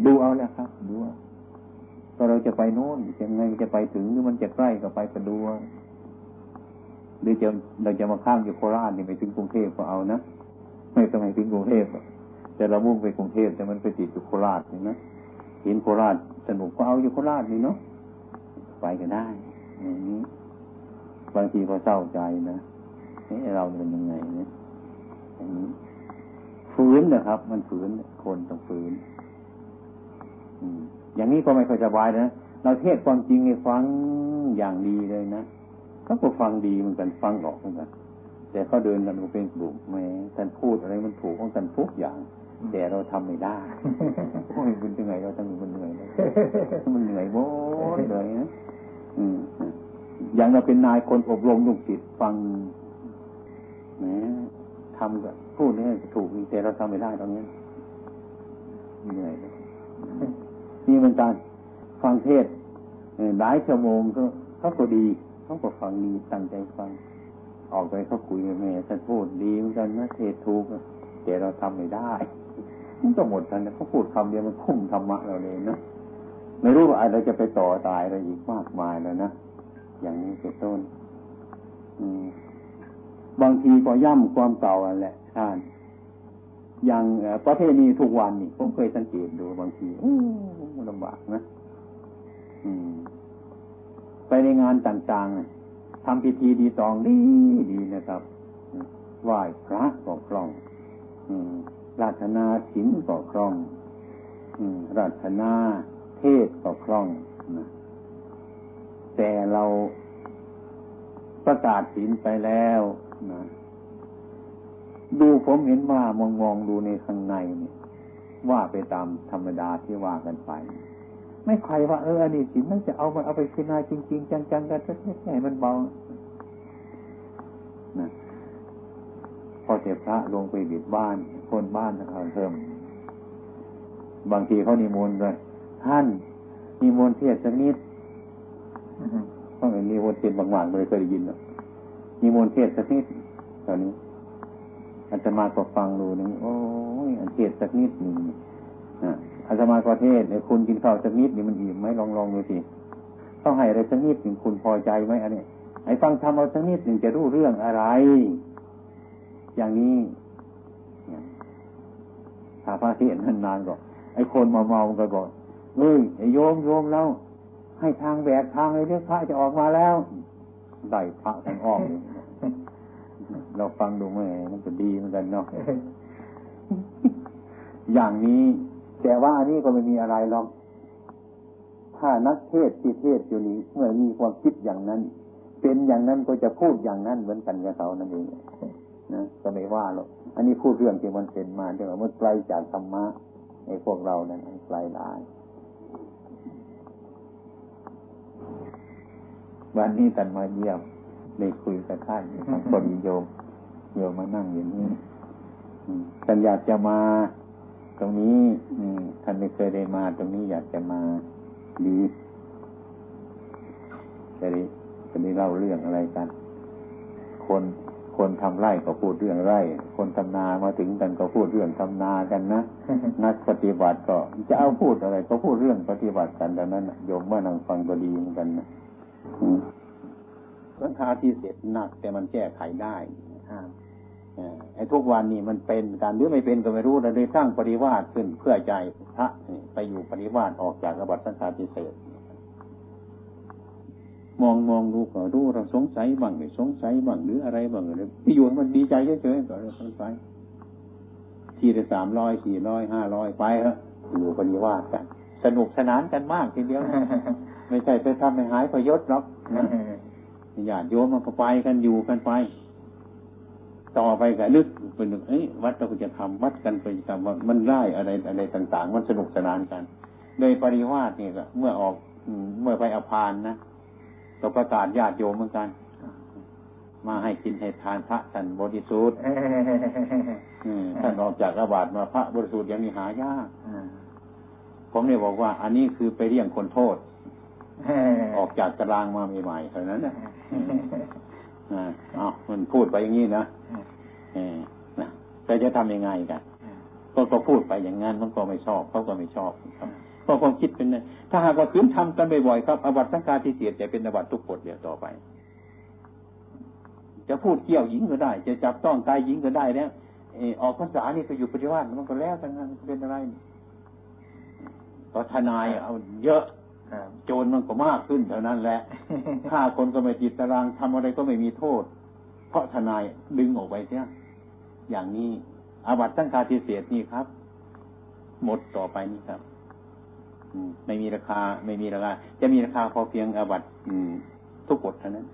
ดูเอาแล้วครับดูก็เราจะไปโน้นยังไงจะไปถึงหรือมันจะใกล้ก็ไปก็ดูหรือจะเราจะมาข้ามอยู่โคราชนี่ไปถึงกรุงเทพก็เอานะไม่ต้องให้ถึงกรุงเทพแต่เรามุ่งไปกรุงเทพแต่มันไปติดอยู่โคราชเห็นไหมเห็นโคราชสนุกก็เอาอยู่โคราชนี่เนาะไปกันได้ อย่างนี้ บางทีก็เศร้าใจนะนี่เราเป็นยังไงเนี่ยอย่างนี้ฝืนนะครับ มันฝืนคนต้องฝืนอย่างนี้ก็ไม่ค่อยสบายนะเราเทศความจริงให้ฟังอย่างดีเลยนะเขาก็ฟังดีเหมือนกันฟังออกเหมือนกันแต่เขาเดินกันเป็นกลุ่มแม้ท่านพูดอะไรมันถูกของท่านทุกอย่าง แต่เราทำไม่ได้โอ้ยมันเหนื่อยเราต้องมันเหนื่อยมันเหนื่อยโว้เลยนะ อย่างเราเป็นนายคนอบรมลูกศิษย์ฟังแหมทำกับพูดนี่ถูกแต่เราทำไม่ได้ตรงนี้เหนื่อยนี่มันการฟังเทศหลายชั่วโมงก็เขาก็ดีเขาก็ฟังดีตั้งใจฟัง ออกไปเขาคุยกับแม่ท่านพูดดีเหมือนกันนะเทศถูกแต่เราทำไม่ได้มันก็หมดกันเขาพูดคำเดียวมันคุ้มธรรมะเราเลยนะ ไม่รู้ว่าอะไรจะไปต่อตายอะไรอีกมากมายแล้วนะอย่างนี้เป็นต้นบางทีก็ย่ำความเก่าอันแหละท่านอย่างประเทศนี้ทุกวันนี่ผมเคยสังเกตดูบางทีลำบากนะไปในงานต่างๆทำพิธีดีตองดีดีนะครับไหว้พระก็คล่องราชนาศิลก็คล่องราชนา เทศก็คล่องนะแต่เราประกาศศีลไปแล้วนะดูผมเห็นว่ามองมองดูในข้างในเนี่ย ว่าไปตามธรรมดาที่ว่ากันไป ไม่ใครว่าเอออันนี้สินนั่นจะเอามาเอาไปพิจารณาจริง ๆ จังๆกันสักนิดให้มันเบานะพอเสียพระลงไปบิดบ้าน คนบ้านเขาเพิ่มบางทีเขานิมนต์เลย ท่านนิมนเทศสนิดเพราะมีมนต์เทศบางๆเลยเคยได้ยินเนาะนิมนเทศสนิดตอนนี้อาตมาก็ฟังดูนี่โอ้ยอันเทศสักนิดหนึ่งอาตมาก็เทศเนี่ยคุณกินข้าวสักนิดนี่มันอิ่มไหมลองลองดูสิต้องให้อะไรสักนิดหนึ่งคุณพอใจไหมอันนี้ไอ้ฟังทำเอาสักนิดหนึ่งจะรู้เรื่องอะไร อย่างนี้ถ้าพระเทศนานๆก็ไอ้คนมาเมาก็บอก เฮ้ยไอ้โยมโยมแล้วให้ทางแบกทางเลยเรื่องพระจะออกมาแล้วได้พระทางอ้อมเราฟังดูแม่มันก็ดีเหมือนกันเนาะอย่างนี้ แต่ว่าอันนี้ก็ไม่มีอะไรหรอกถ้านักเทศที่เทศอยู่นี้เมื่อมีความคิดอย่างนั้น เป็นอย่างนั้นก็จะพูดอย่างนั้นเหมือนกันกับเขานั่นเองนะก็ไม่ว่าหรอกอันนี้พูดเรื่องที่มันเป็นมาเดี๋ยวมันไกลจากธรรมะในพวกเรานั้นไกลหลาย วันนี้ตันมาเยี่ยมได้คุยกับท่านพอดีโยมโยมมานั่งอย่างนี้ท่านอยากจะมาตรงนี้ท่านไม่เคยได้มาตรงนี้อยากจะมาดีจะได้จะได้เล่าเรื่องอะไรกัน คน คนทำไร่ก็พูดเรื่องไร่ คนทำนามาถึงกันก็พูดเรื่องทำนากันนะ นักปฏิบัติก็จะเอาพูดอะไร ก็พูดเรื่องปฏิบัติกันดังนั้นโยมว่านั่งฟังก็ดีเหมือนกันนะสังฆาที่เสร็จหนัก แต่มันแก้ไขได้ไอ้ทุกวันนี้มันเป็นการหรือไม่เป็นก็ไม่รู้เราเลยสร้างปริวาสขึ้นเพื่อใจพระไปอยู่ปริวาสออกจากระบัดสังฆาทิเศษ มองมองดูก็รู้เราสงสัยบ้างไม่สงสัยบ้างหรืออะไรบ้างเลยที่อยู่มันดีใจเฉยๆก็เลยไปทีละสามร้อยสี่ร้อยห้าร้อยไปเถอะอยู่ปริวาสกัน สนุกสนานกันมากทีเดียวไม่ใช่ไปทำให้หายประยศหรอกญาติโยมมันก็ไปกันอยู่กันไป ต่อไปก็นึกเป็นเอ้ยวัดเราจะทำวัดกันไปทำว่ามันได้อะไรอะไรต่าง ๆ มันสนุกสนานกัน โดยปริวาสเนี่ยเมื่อออกเมื่อไปอภานนะ ก็ประกาศญาติโยมเหมือนกัน มาให้กินให้ทานพระท่านบริสุทธิ์ท่านออกจากระบาดมาพระบริสุทธิ์ยังมีหายากผมเนี่ยบอกว่า อันนี้คือไปเรียงคนโทษออกจากตารางมาใหม่ๆเท่านั้นนะอ๋อมันพูดไปอย่างนี้นะนะแต่จะทำยังไงกันก็ก็พูดไปอย่างนั้นมันก็ไม่ชอบเขาก็ไม่ชอบครับ ก็ความคิดเป็นถ้าหากว่าคืนทำกันบ่อยๆครับอวัตสังการที่เสียจะเป็นอวัตทุกกฎเดียวต่อไป จะพูดเกี่ยวหญิงก็ได้ จะจับต้องกายหญิงก็ได้แล้วออกภาษานี่ก็อยู่ปฏิวัติมันก็แล้วทั้งนั้นเป็นอะไรก็ทนายเอาเยอะโจรมันก็มากขึ้นเท่านั้นแหละฆ่าคนก็ไม่จิตตารางทำอะไรก็ไม่มีโทษ เพราะทนายดึงออกไปเสียอย่างนี้อาบัตตั้งคาทิเศษนี่ครับ หมดต่อไปนี่ครับ ไม่มีราคา ไม่มีราคา จะมีราคาพอเพียงอาบัตทุกกฎเท่านั้น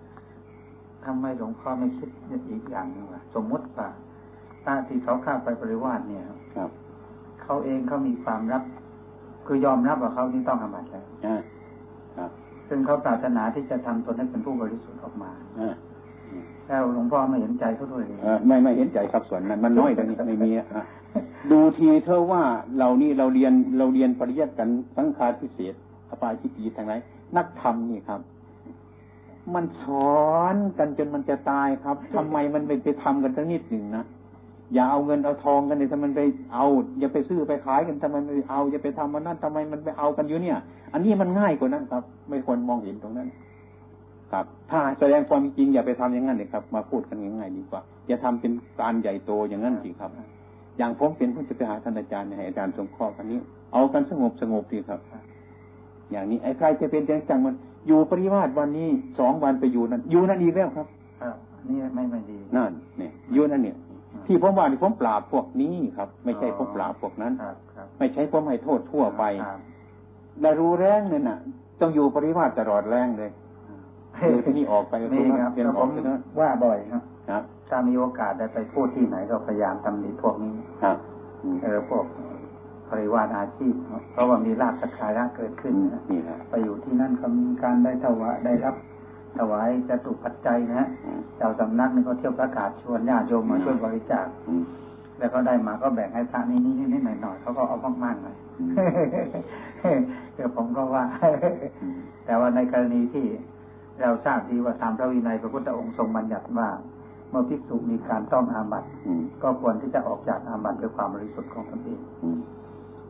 ทำไมหลวงพ่อไม่คิดอีกอย่างหนึงว่าสมมติว่าถ้าที่เขาเข้าไปปริวาสเนี่ยครับ เขาเองเขามีความรับ คือยอมรับว่าเขานี่ต้องอาบัติแล้วอ่าครับ ซึ่งเขาปรารถนาที่จะทำตนให้เป็นผู้บริสุทธิ์ออกมาอ่าแล้วหลวงพ่อไม่เห็นใจเขาด้วยเลยเออไม่ไม่เห็นใจครับส่วนนั้นมันน้อยตรงนี้ไม่มีอะ ดูทีเธอว่าเรานี่เราเรียนเราเรียนปริยัติกันสังฆาทิเศษอปาชิตีทางไหนนักธรรมนี่ครับ มันสอนกันจนมันจะตายครับทำไมมันไม่ไปทำกันสักนิดหนึ่งนะอย่าเอาเงินเอาทองกันเลยทำไมมันไปเอา อย่าไปซื้อไปขายกันทำไมไม่เอาอย่าไปทำมันนั่นทำไมมันไปเอากันอยู่เนี่ย อันนี้มันง่ายกว่านั้นครับ ไม่ควรมองเห็นตรงนั้น ครับ ถ้าแสดงความจริงอย่าไปทำอย่างนั้นเลยครับ มาพูดกันง่ายๆดีกว่าอย่าทำเป็นการใหญ่โตอย่างนั้นสิครับ อย่างผมเป็นผู้จะไปหาท่านอาจารย์ให้อาจารย์สงเคราะห์กันนี้ เอากันสงบสงบดีครับ อย่างนี้ไอ้ใครจะเป็นจังจังมัน อยู่ปริวาสวันนี้สองวันไปอยู่นั่นอยู่นั่นอีกแล้วครับครับนี่ไม่ไม่ดีนั่นเนี่ยอยู่นั่นเนี่ย ที่ผมว่านี่ผมปราบพวกนี้ครับ ไม่ใช่ผมปราบพวกนั้นครับครับไม่ใช่ผมให้โทษทั่วไปครับแต่รู้แรงเนี่ยน่ะ ต้องอยู่ปริวาสตลอดแรงเลยอยู่ที่นี่ออกไปก็นี่ครับเป็นแล้วอผอกมไปนะว่าบ่อยครับครับ ถ้ามีโอกาสได้ไปพูดที่ไหนก็พยายามตำหนิพวกนี้ครับอืมเออพวกปริวาสอาชีพ เพราะว่ามีลาภสักการะเกิดขึ้นนะนี่ครับไปอยู่ที่นั่นก็มีการได้ถวายได้รับถวายจตุปัจจัยนะฮะอืมเจ้าสำนักนี่ก็เที่ยวประกาศชวนญาติโยมมาช่วยบริจาคอืมแล้วก็ได้มาก็แบ่งให้พระนี่นี่นี่หน่อยหน่อยๆเขาก็เอามากๆหน่อยอืมเดี๋ยวผมก็ว่าอืมแต่ว่าในกรณีที่เราทราบดีว่าตามพระวินัยพระพุทธองค์ทรงบัญญัติว่าเมื่อภิกษุมีการต้องอาบัติอืมก็ควรที่จะออกจากอาบัติด้วยความบริสุทธิ์ของตนเองอืม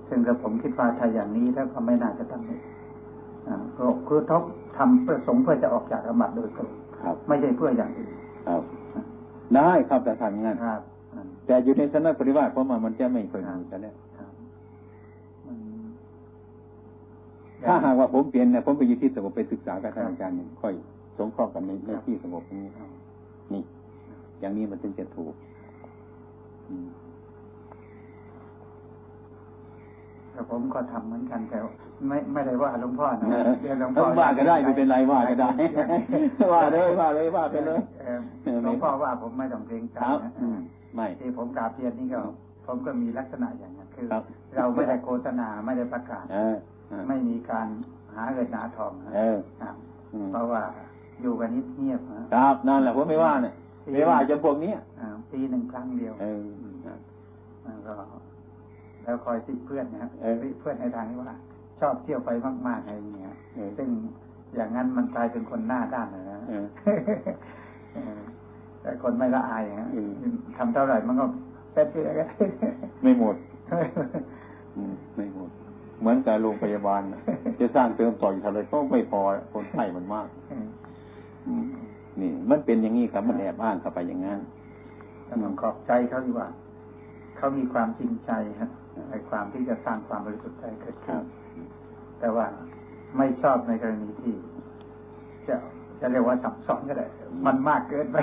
ซึ่งกระผมคิดว่าถ้าอย่างนี้แล้วก็ไม่น่าจะทำให้อ่าก็คือทบทำประสงค์เพื่อจะออกจากอาบัติโดยตรงครับไม่ใช่เพื่ออย่างอื่นครับได้ครับแต่ทำงั้นครับอ่าแต่อยู่ในสำนักปฏิบัติเพราะว่ามันจะไม่เคยมีกันแล้วครับมันถ้าหากว่าผมเปลี่ยนเนี่ยผมไปอยู่ที่สงบไปศึกษากับท่านอาจารย์เนี่ยค่อยสงเคราะห์กันในในที่สงบนี้นี่ อย่างนี้มันถึงจะถูกอืมแต่ผมก็ทำเหมือนกันแต่ไม่ไม่ได้ว่าหลวงพ่อนะเดี๋ยวหลวงเอพ่ออว่าก็ได้ไม่เป็นไรว่าก็ได้ว่าเลยว่าเลยว่าไปเลยเออหลวงพ่อว่าผมไม่ต้องเกรงใจครับนะอืมไม่ที่ผมกราบเรียนนี่ก็ ผมก็มีลักษณะอย่างนั้นคือครับเราไม่ได้โฆษณาไม่ได้ประกาศเออเออไม่มีการหาเงินหาทองนะเออครับอืมเพราะว่าอยู่กันนิดเงียบนะครับนั่นแหละผมไม่ว่าเนี่ย ไม่ว่าจะพวกเนี้ยอ่าปีหนึ่งครั้งเดียวเออครับแล้วก็แล้วคอยติเพื่อนนะครับเออติเพื่อนในทางที่ว่า ชอบเที่ยวไปมากๆอะไรอย่างเงี้ยเออซึ่งอย่างนั้นมันกลายเป็นคนหน้าด้านนะนะเออเออแต่คนไม่ละอายฮะอืมทำเท่าไหร่มันก็แป๊บเดียวก็ไม่หมดอืมไม่หมด เหมือนกับโรงพยาบาลน่ะจะสร้างเติมต่ออีกเท่าไรก็ไม่พอคนไข้มันมากอืม นี่ มันเป็นอย่างนี้ครับมันแอบอ้างเข้าไปอย่างนั้นก็ต้องขอบใจเขาดีกว่าเขามีความจริงใจฮะในความที่จะสร้างความบริสุทธิ์ใจเกิดคขึ้รันบแต่ว่าไม่ชอบในกรณีที่จะจะเรียกว่าสับสนก็ได้ มันมากเกินไป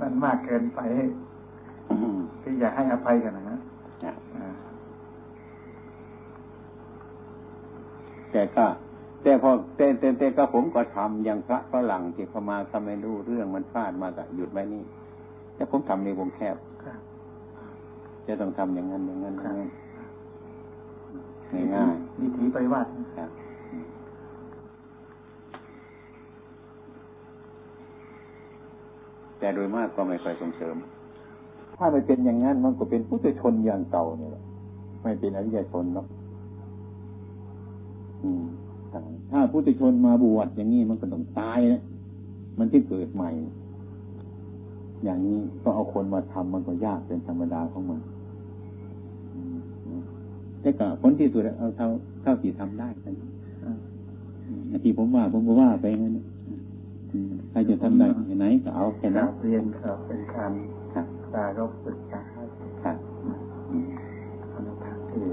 มันมากเกินไปอืมที่จะให้อภัยกันนะฮะครับอ่าแต่ก็ แต่พอแต่แต่แต่ก็ผมก็ทำอย่างพระฝรั่งที่เขามาเขาไม่รู้เรื่องมันพลาดมาก็หยุดไว้นี่แต่ผมทำในวงแคบครับจะต้องทำอย่างนั้นอย่างนั้นอย่างนั้นง่ายวิถีปริวัติๆครับอืมแต่โดยมากก็ไม่ค่อยส่งเสริม ถ้าไม่เป็นอย่างนั้นมันก็เป็นผู้ชนอย่างเก่าเนี่ยแหละไม่เป็นอริยชนหรอกอืม ถ้าพุทธชนมาบวชอย่างนี้มันก็ต้องตายนะมันที่เกิดใหม่ อย่างนี้ก็เอาคนมาทำมันก็ยากเป็นธรรมดาของมันอืมแต่ก็ผลที่สุดเอาเท่าเท่าที่ทำได้กันอ่าอันที่ผมว่าผมก็ว่าไปงั้นน่ะอืมใครจะทำได้ไหนก็เอาแค่กนั้รานบเรียนครับเป็นการครับปรารบปรึกษาครับอืมในทางที่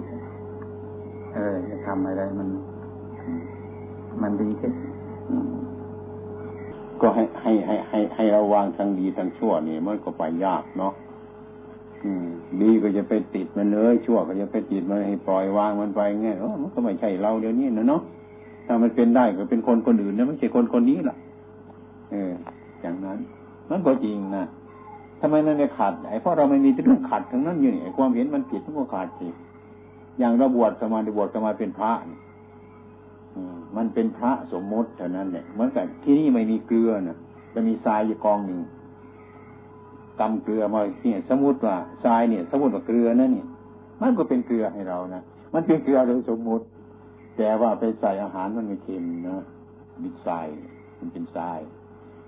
เออจะทำอะไรมัน มันดีขึ้นก็ให้ให้ให้ให้ให้ระวังทางดีทางชั่วนี่มันก็ไปยากเนาะอืมดีก็จะไปติดมันเลยชั่วก็จะไปติดมันให้ปล่อยวางมันไปไงเออมันก็ไม่ใช่เราเดี๋ยวนี้นะเนาะถ้ามันเป็นได้ก็เป็นคนคนอื่นนะไม่ใช่คนคนนี้ล่ะ เออ อย่างนั้นนั่นก็จริงนะทำไมนั่นไม่ขาดไอ้เพราะเราไม่มีเรื่องขัดทั้งนั้นอยู่นี่ความเห็นมันผิดมันก็ขาดสิอย่างเราบวชสมาธิบวชสมาเป็นพระ มันเป็นพระสมมติเท่านั้นเนี่ยเหมือนกับที่นี่ไม่มีเกลือนะจะมีทรายอยู่กองหนึ่งกำเกลือมาเนี่ยสมมติว่าทรายเนี่ย สมมติว่าเกลือนั่นเนี่ย มันก็เป็นเกลือให้เรานะมันเป็นเกลือโดยสมมติ แต่ว่าไปใส่อาหารมันไม่เค็มนะบิดทรายมันเป็นทราย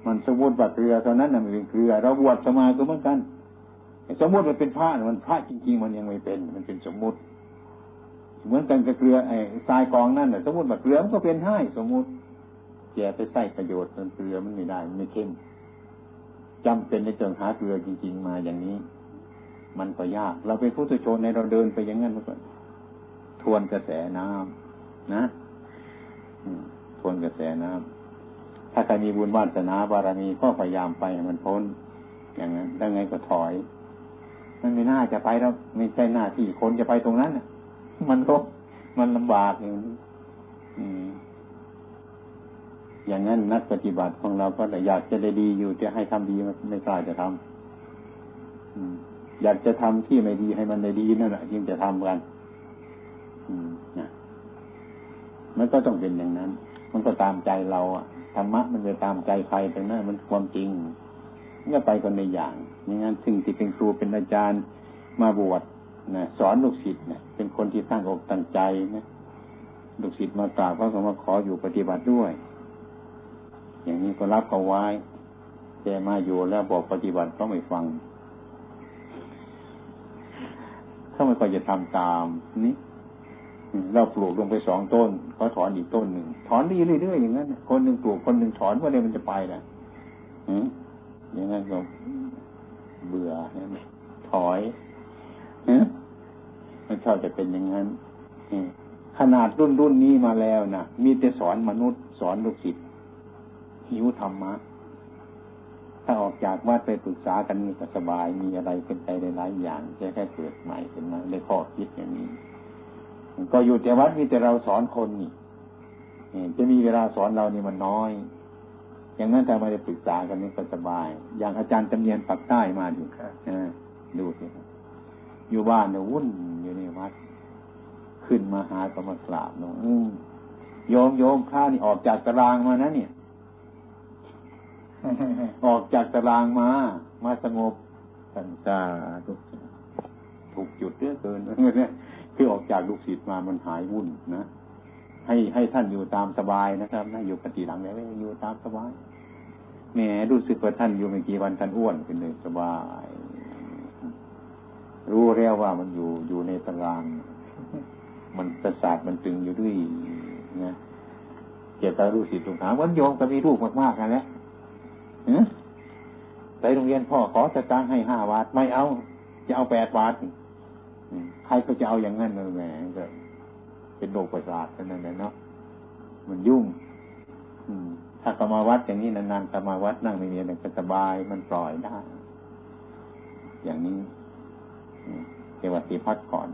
มันสมมติว่าเกลือเท่านั้นนะมันเป็นเกลือ เราบวชสมาก็เหมือนกัน สมมติมันเป็นพระมันพระจริง ๆ มันยังไม่เป็น มันเป็นสมมติ เหมือนกันกับเกลือไอ้ทรายกองนั่นแหละสมมติว่าเกลือมันก็เป็นให้สมมติแกไปใส่ประโยชน์จนเกลือมันไม่ได้ไม่เข้มจำเป็นในจงหาเกลือจริง ๆ มาอย่างนี้ มันก็ยาก เราเป็นผู้สุชนในเราเดินไปอย่างนั้นมื่อก่อนทวนกระแสน้ำนะทวนกระแสน้ำถ้าใครมีบุญวาสนาบารมีก็พยายามไปมันพ้น อย่างนั้นได้ไงก็ถอย มันไม่น่าจะไปแล้ว ไม่ใช่หน้าที่คนจะไปตรงนั้น มันก็มันลำบากอย่างนี้อย่างนั้นนักปฏิบัติของเราก็อยากจะได้ดีอยู่จะให้ทำดีไม่กล้าจะทำอยากจะทำที่ไม่ดีให้มันได้ดีนั่นแหละยิ่งจะทำกันมันก็ต้องเป็นอย่างนั้น มันก็ตามใจเราอะธรรมะมันไปตามใจใครแต่นั้นมันความจริงมันก็ไปคนในอย่างอย่างนั้นถึงที่เป็นครูเป็นอาจารย์มาบวช นะสอนลูกศิษย์นะเป็นคนที่ตั้งอกตั้งใจนะลูกศิษย์มากราบเขาก็มาขออยู่ปฏิบัติด้วย อย่างนี้ก็รับเขาไว้ แต่มาอยู่แล้วบอกปฏิบัติก็ไม่ฟังเขาไม่ค่อยจะทำตามนี่เราปลูกลงไปสองต้นเขาถอนอีกต้นหนึ่งถอนดีเรื่อยๆอย่างนั้นคนหนึ่งปลูกคนหนึ่งถอนว่าเดี๋ยวมันจะไปนะอย่างนั้นก็เบื่อถอย มันชอบจะเป็นอย่างนั้นขนาดรุ่นรุ่นนี้มาแล้วนะมีแต่สอนมนุษย์ สอนลูกศิษย์หิวธรรมะ ถ้าออกจากวัดไปปรึกษากันมีก็สบาย มีอะไรเป็นไปหลายอย่างแค่แค่เกิดใหม่เป็นมาในข้อคิดอย่างนี้ ก็อยู่แต่วัดมีแต่เราสอนคนนี่จะมีเวลาสอนเรานี่มันน้อย อย่างนั้นถ้าไม่ได้ปรึกษากันนี่ก็สบาย อย่างอาจารย์จำเนียนปักใต้มาดูดูสิครับ อยู่บ้านเนี่ยวุ่นอยู่ในวัด ขึ้นมาหาก็มากราบเนาะโยมโยมข้านี่ออกจากตารางมานะเนี่ย ออกจากตารางมา มาสงบสันซาทุกถูกจุดเยอเกินเนี่ยคือออกจากลูกศิษย์มามันหายวุ่นนะให้ให้ท่านอยู่ตามสบายนะครับนะอยู่ปฏิหลังแล้วอยู่ตามสบายแหมรู้สึกว่าท่านอยู่ไม่กี่วันท่านอ้วนขึ้นเลยสบาย รู้แล้วว่ามันอยู่อยู่ในตาราง มันประสาทมันตึงอยู่ด้วยนะเกี่ยวกับรู้สิทธิ์ลูกหาวันโยมก็มีลูกมากๆกันแล้วไปโรงเรียนพ่อขอจะจ้างให้ห้าบาทไม่เอา จะเอาแปดบาทใครก็จะเอาอย่างนั้นเลยแหมก็เป็นโรคประสาทนั่นแหละเนาะมันยุ่ง อืม ถ้าก็มาวัดอย่างนี้นานๆก็มาวัดนั่งในเรียนก็สบายมันปล่อยได้อย่างนี้ เทวตีพัดก่อน